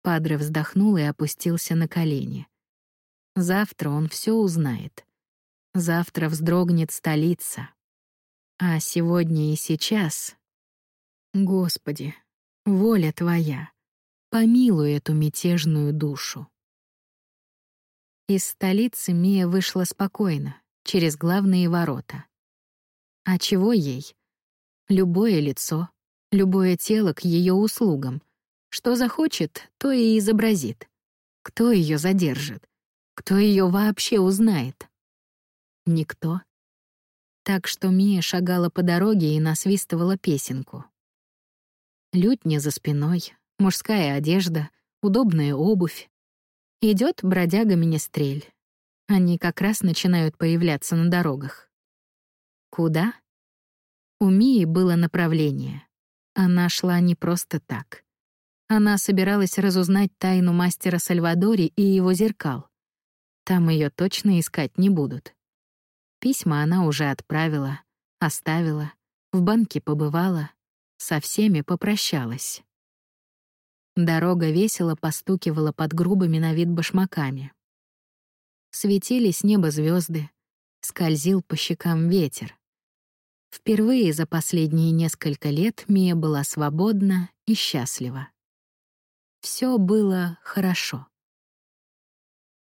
Падре вздохнул и опустился на колени. Завтра он все узнает. Завтра вздрогнет столица. А сегодня и сейчас... Господи, воля Твоя, помилуй эту мятежную душу. Из столицы Мия вышла спокойно, через главные ворота. А чего ей? Любое лицо, любое тело к ее услугам. Что захочет, то и изобразит. Кто ее задержит? Кто ее вообще узнает? Никто. Так что Мия шагала по дороге и насвистывала песенку. Лютня за спиной, мужская одежда, удобная обувь. Идет бродяга-министрель. Они как раз начинают появляться на дорогах. Куда? У Мии было направление. Она шла не просто так. Она собиралась разузнать тайну мастера Сальвадори и его зеркал. Там ее точно искать не будут. Письма она уже отправила, оставила, в банке побывала, со всеми попрощалась. Дорога весело постукивала под грубыми на вид башмаками. Светили с неба звезды, скользил по щекам ветер. Впервые за последние несколько лет Мия была свободна и счастлива. Все было хорошо.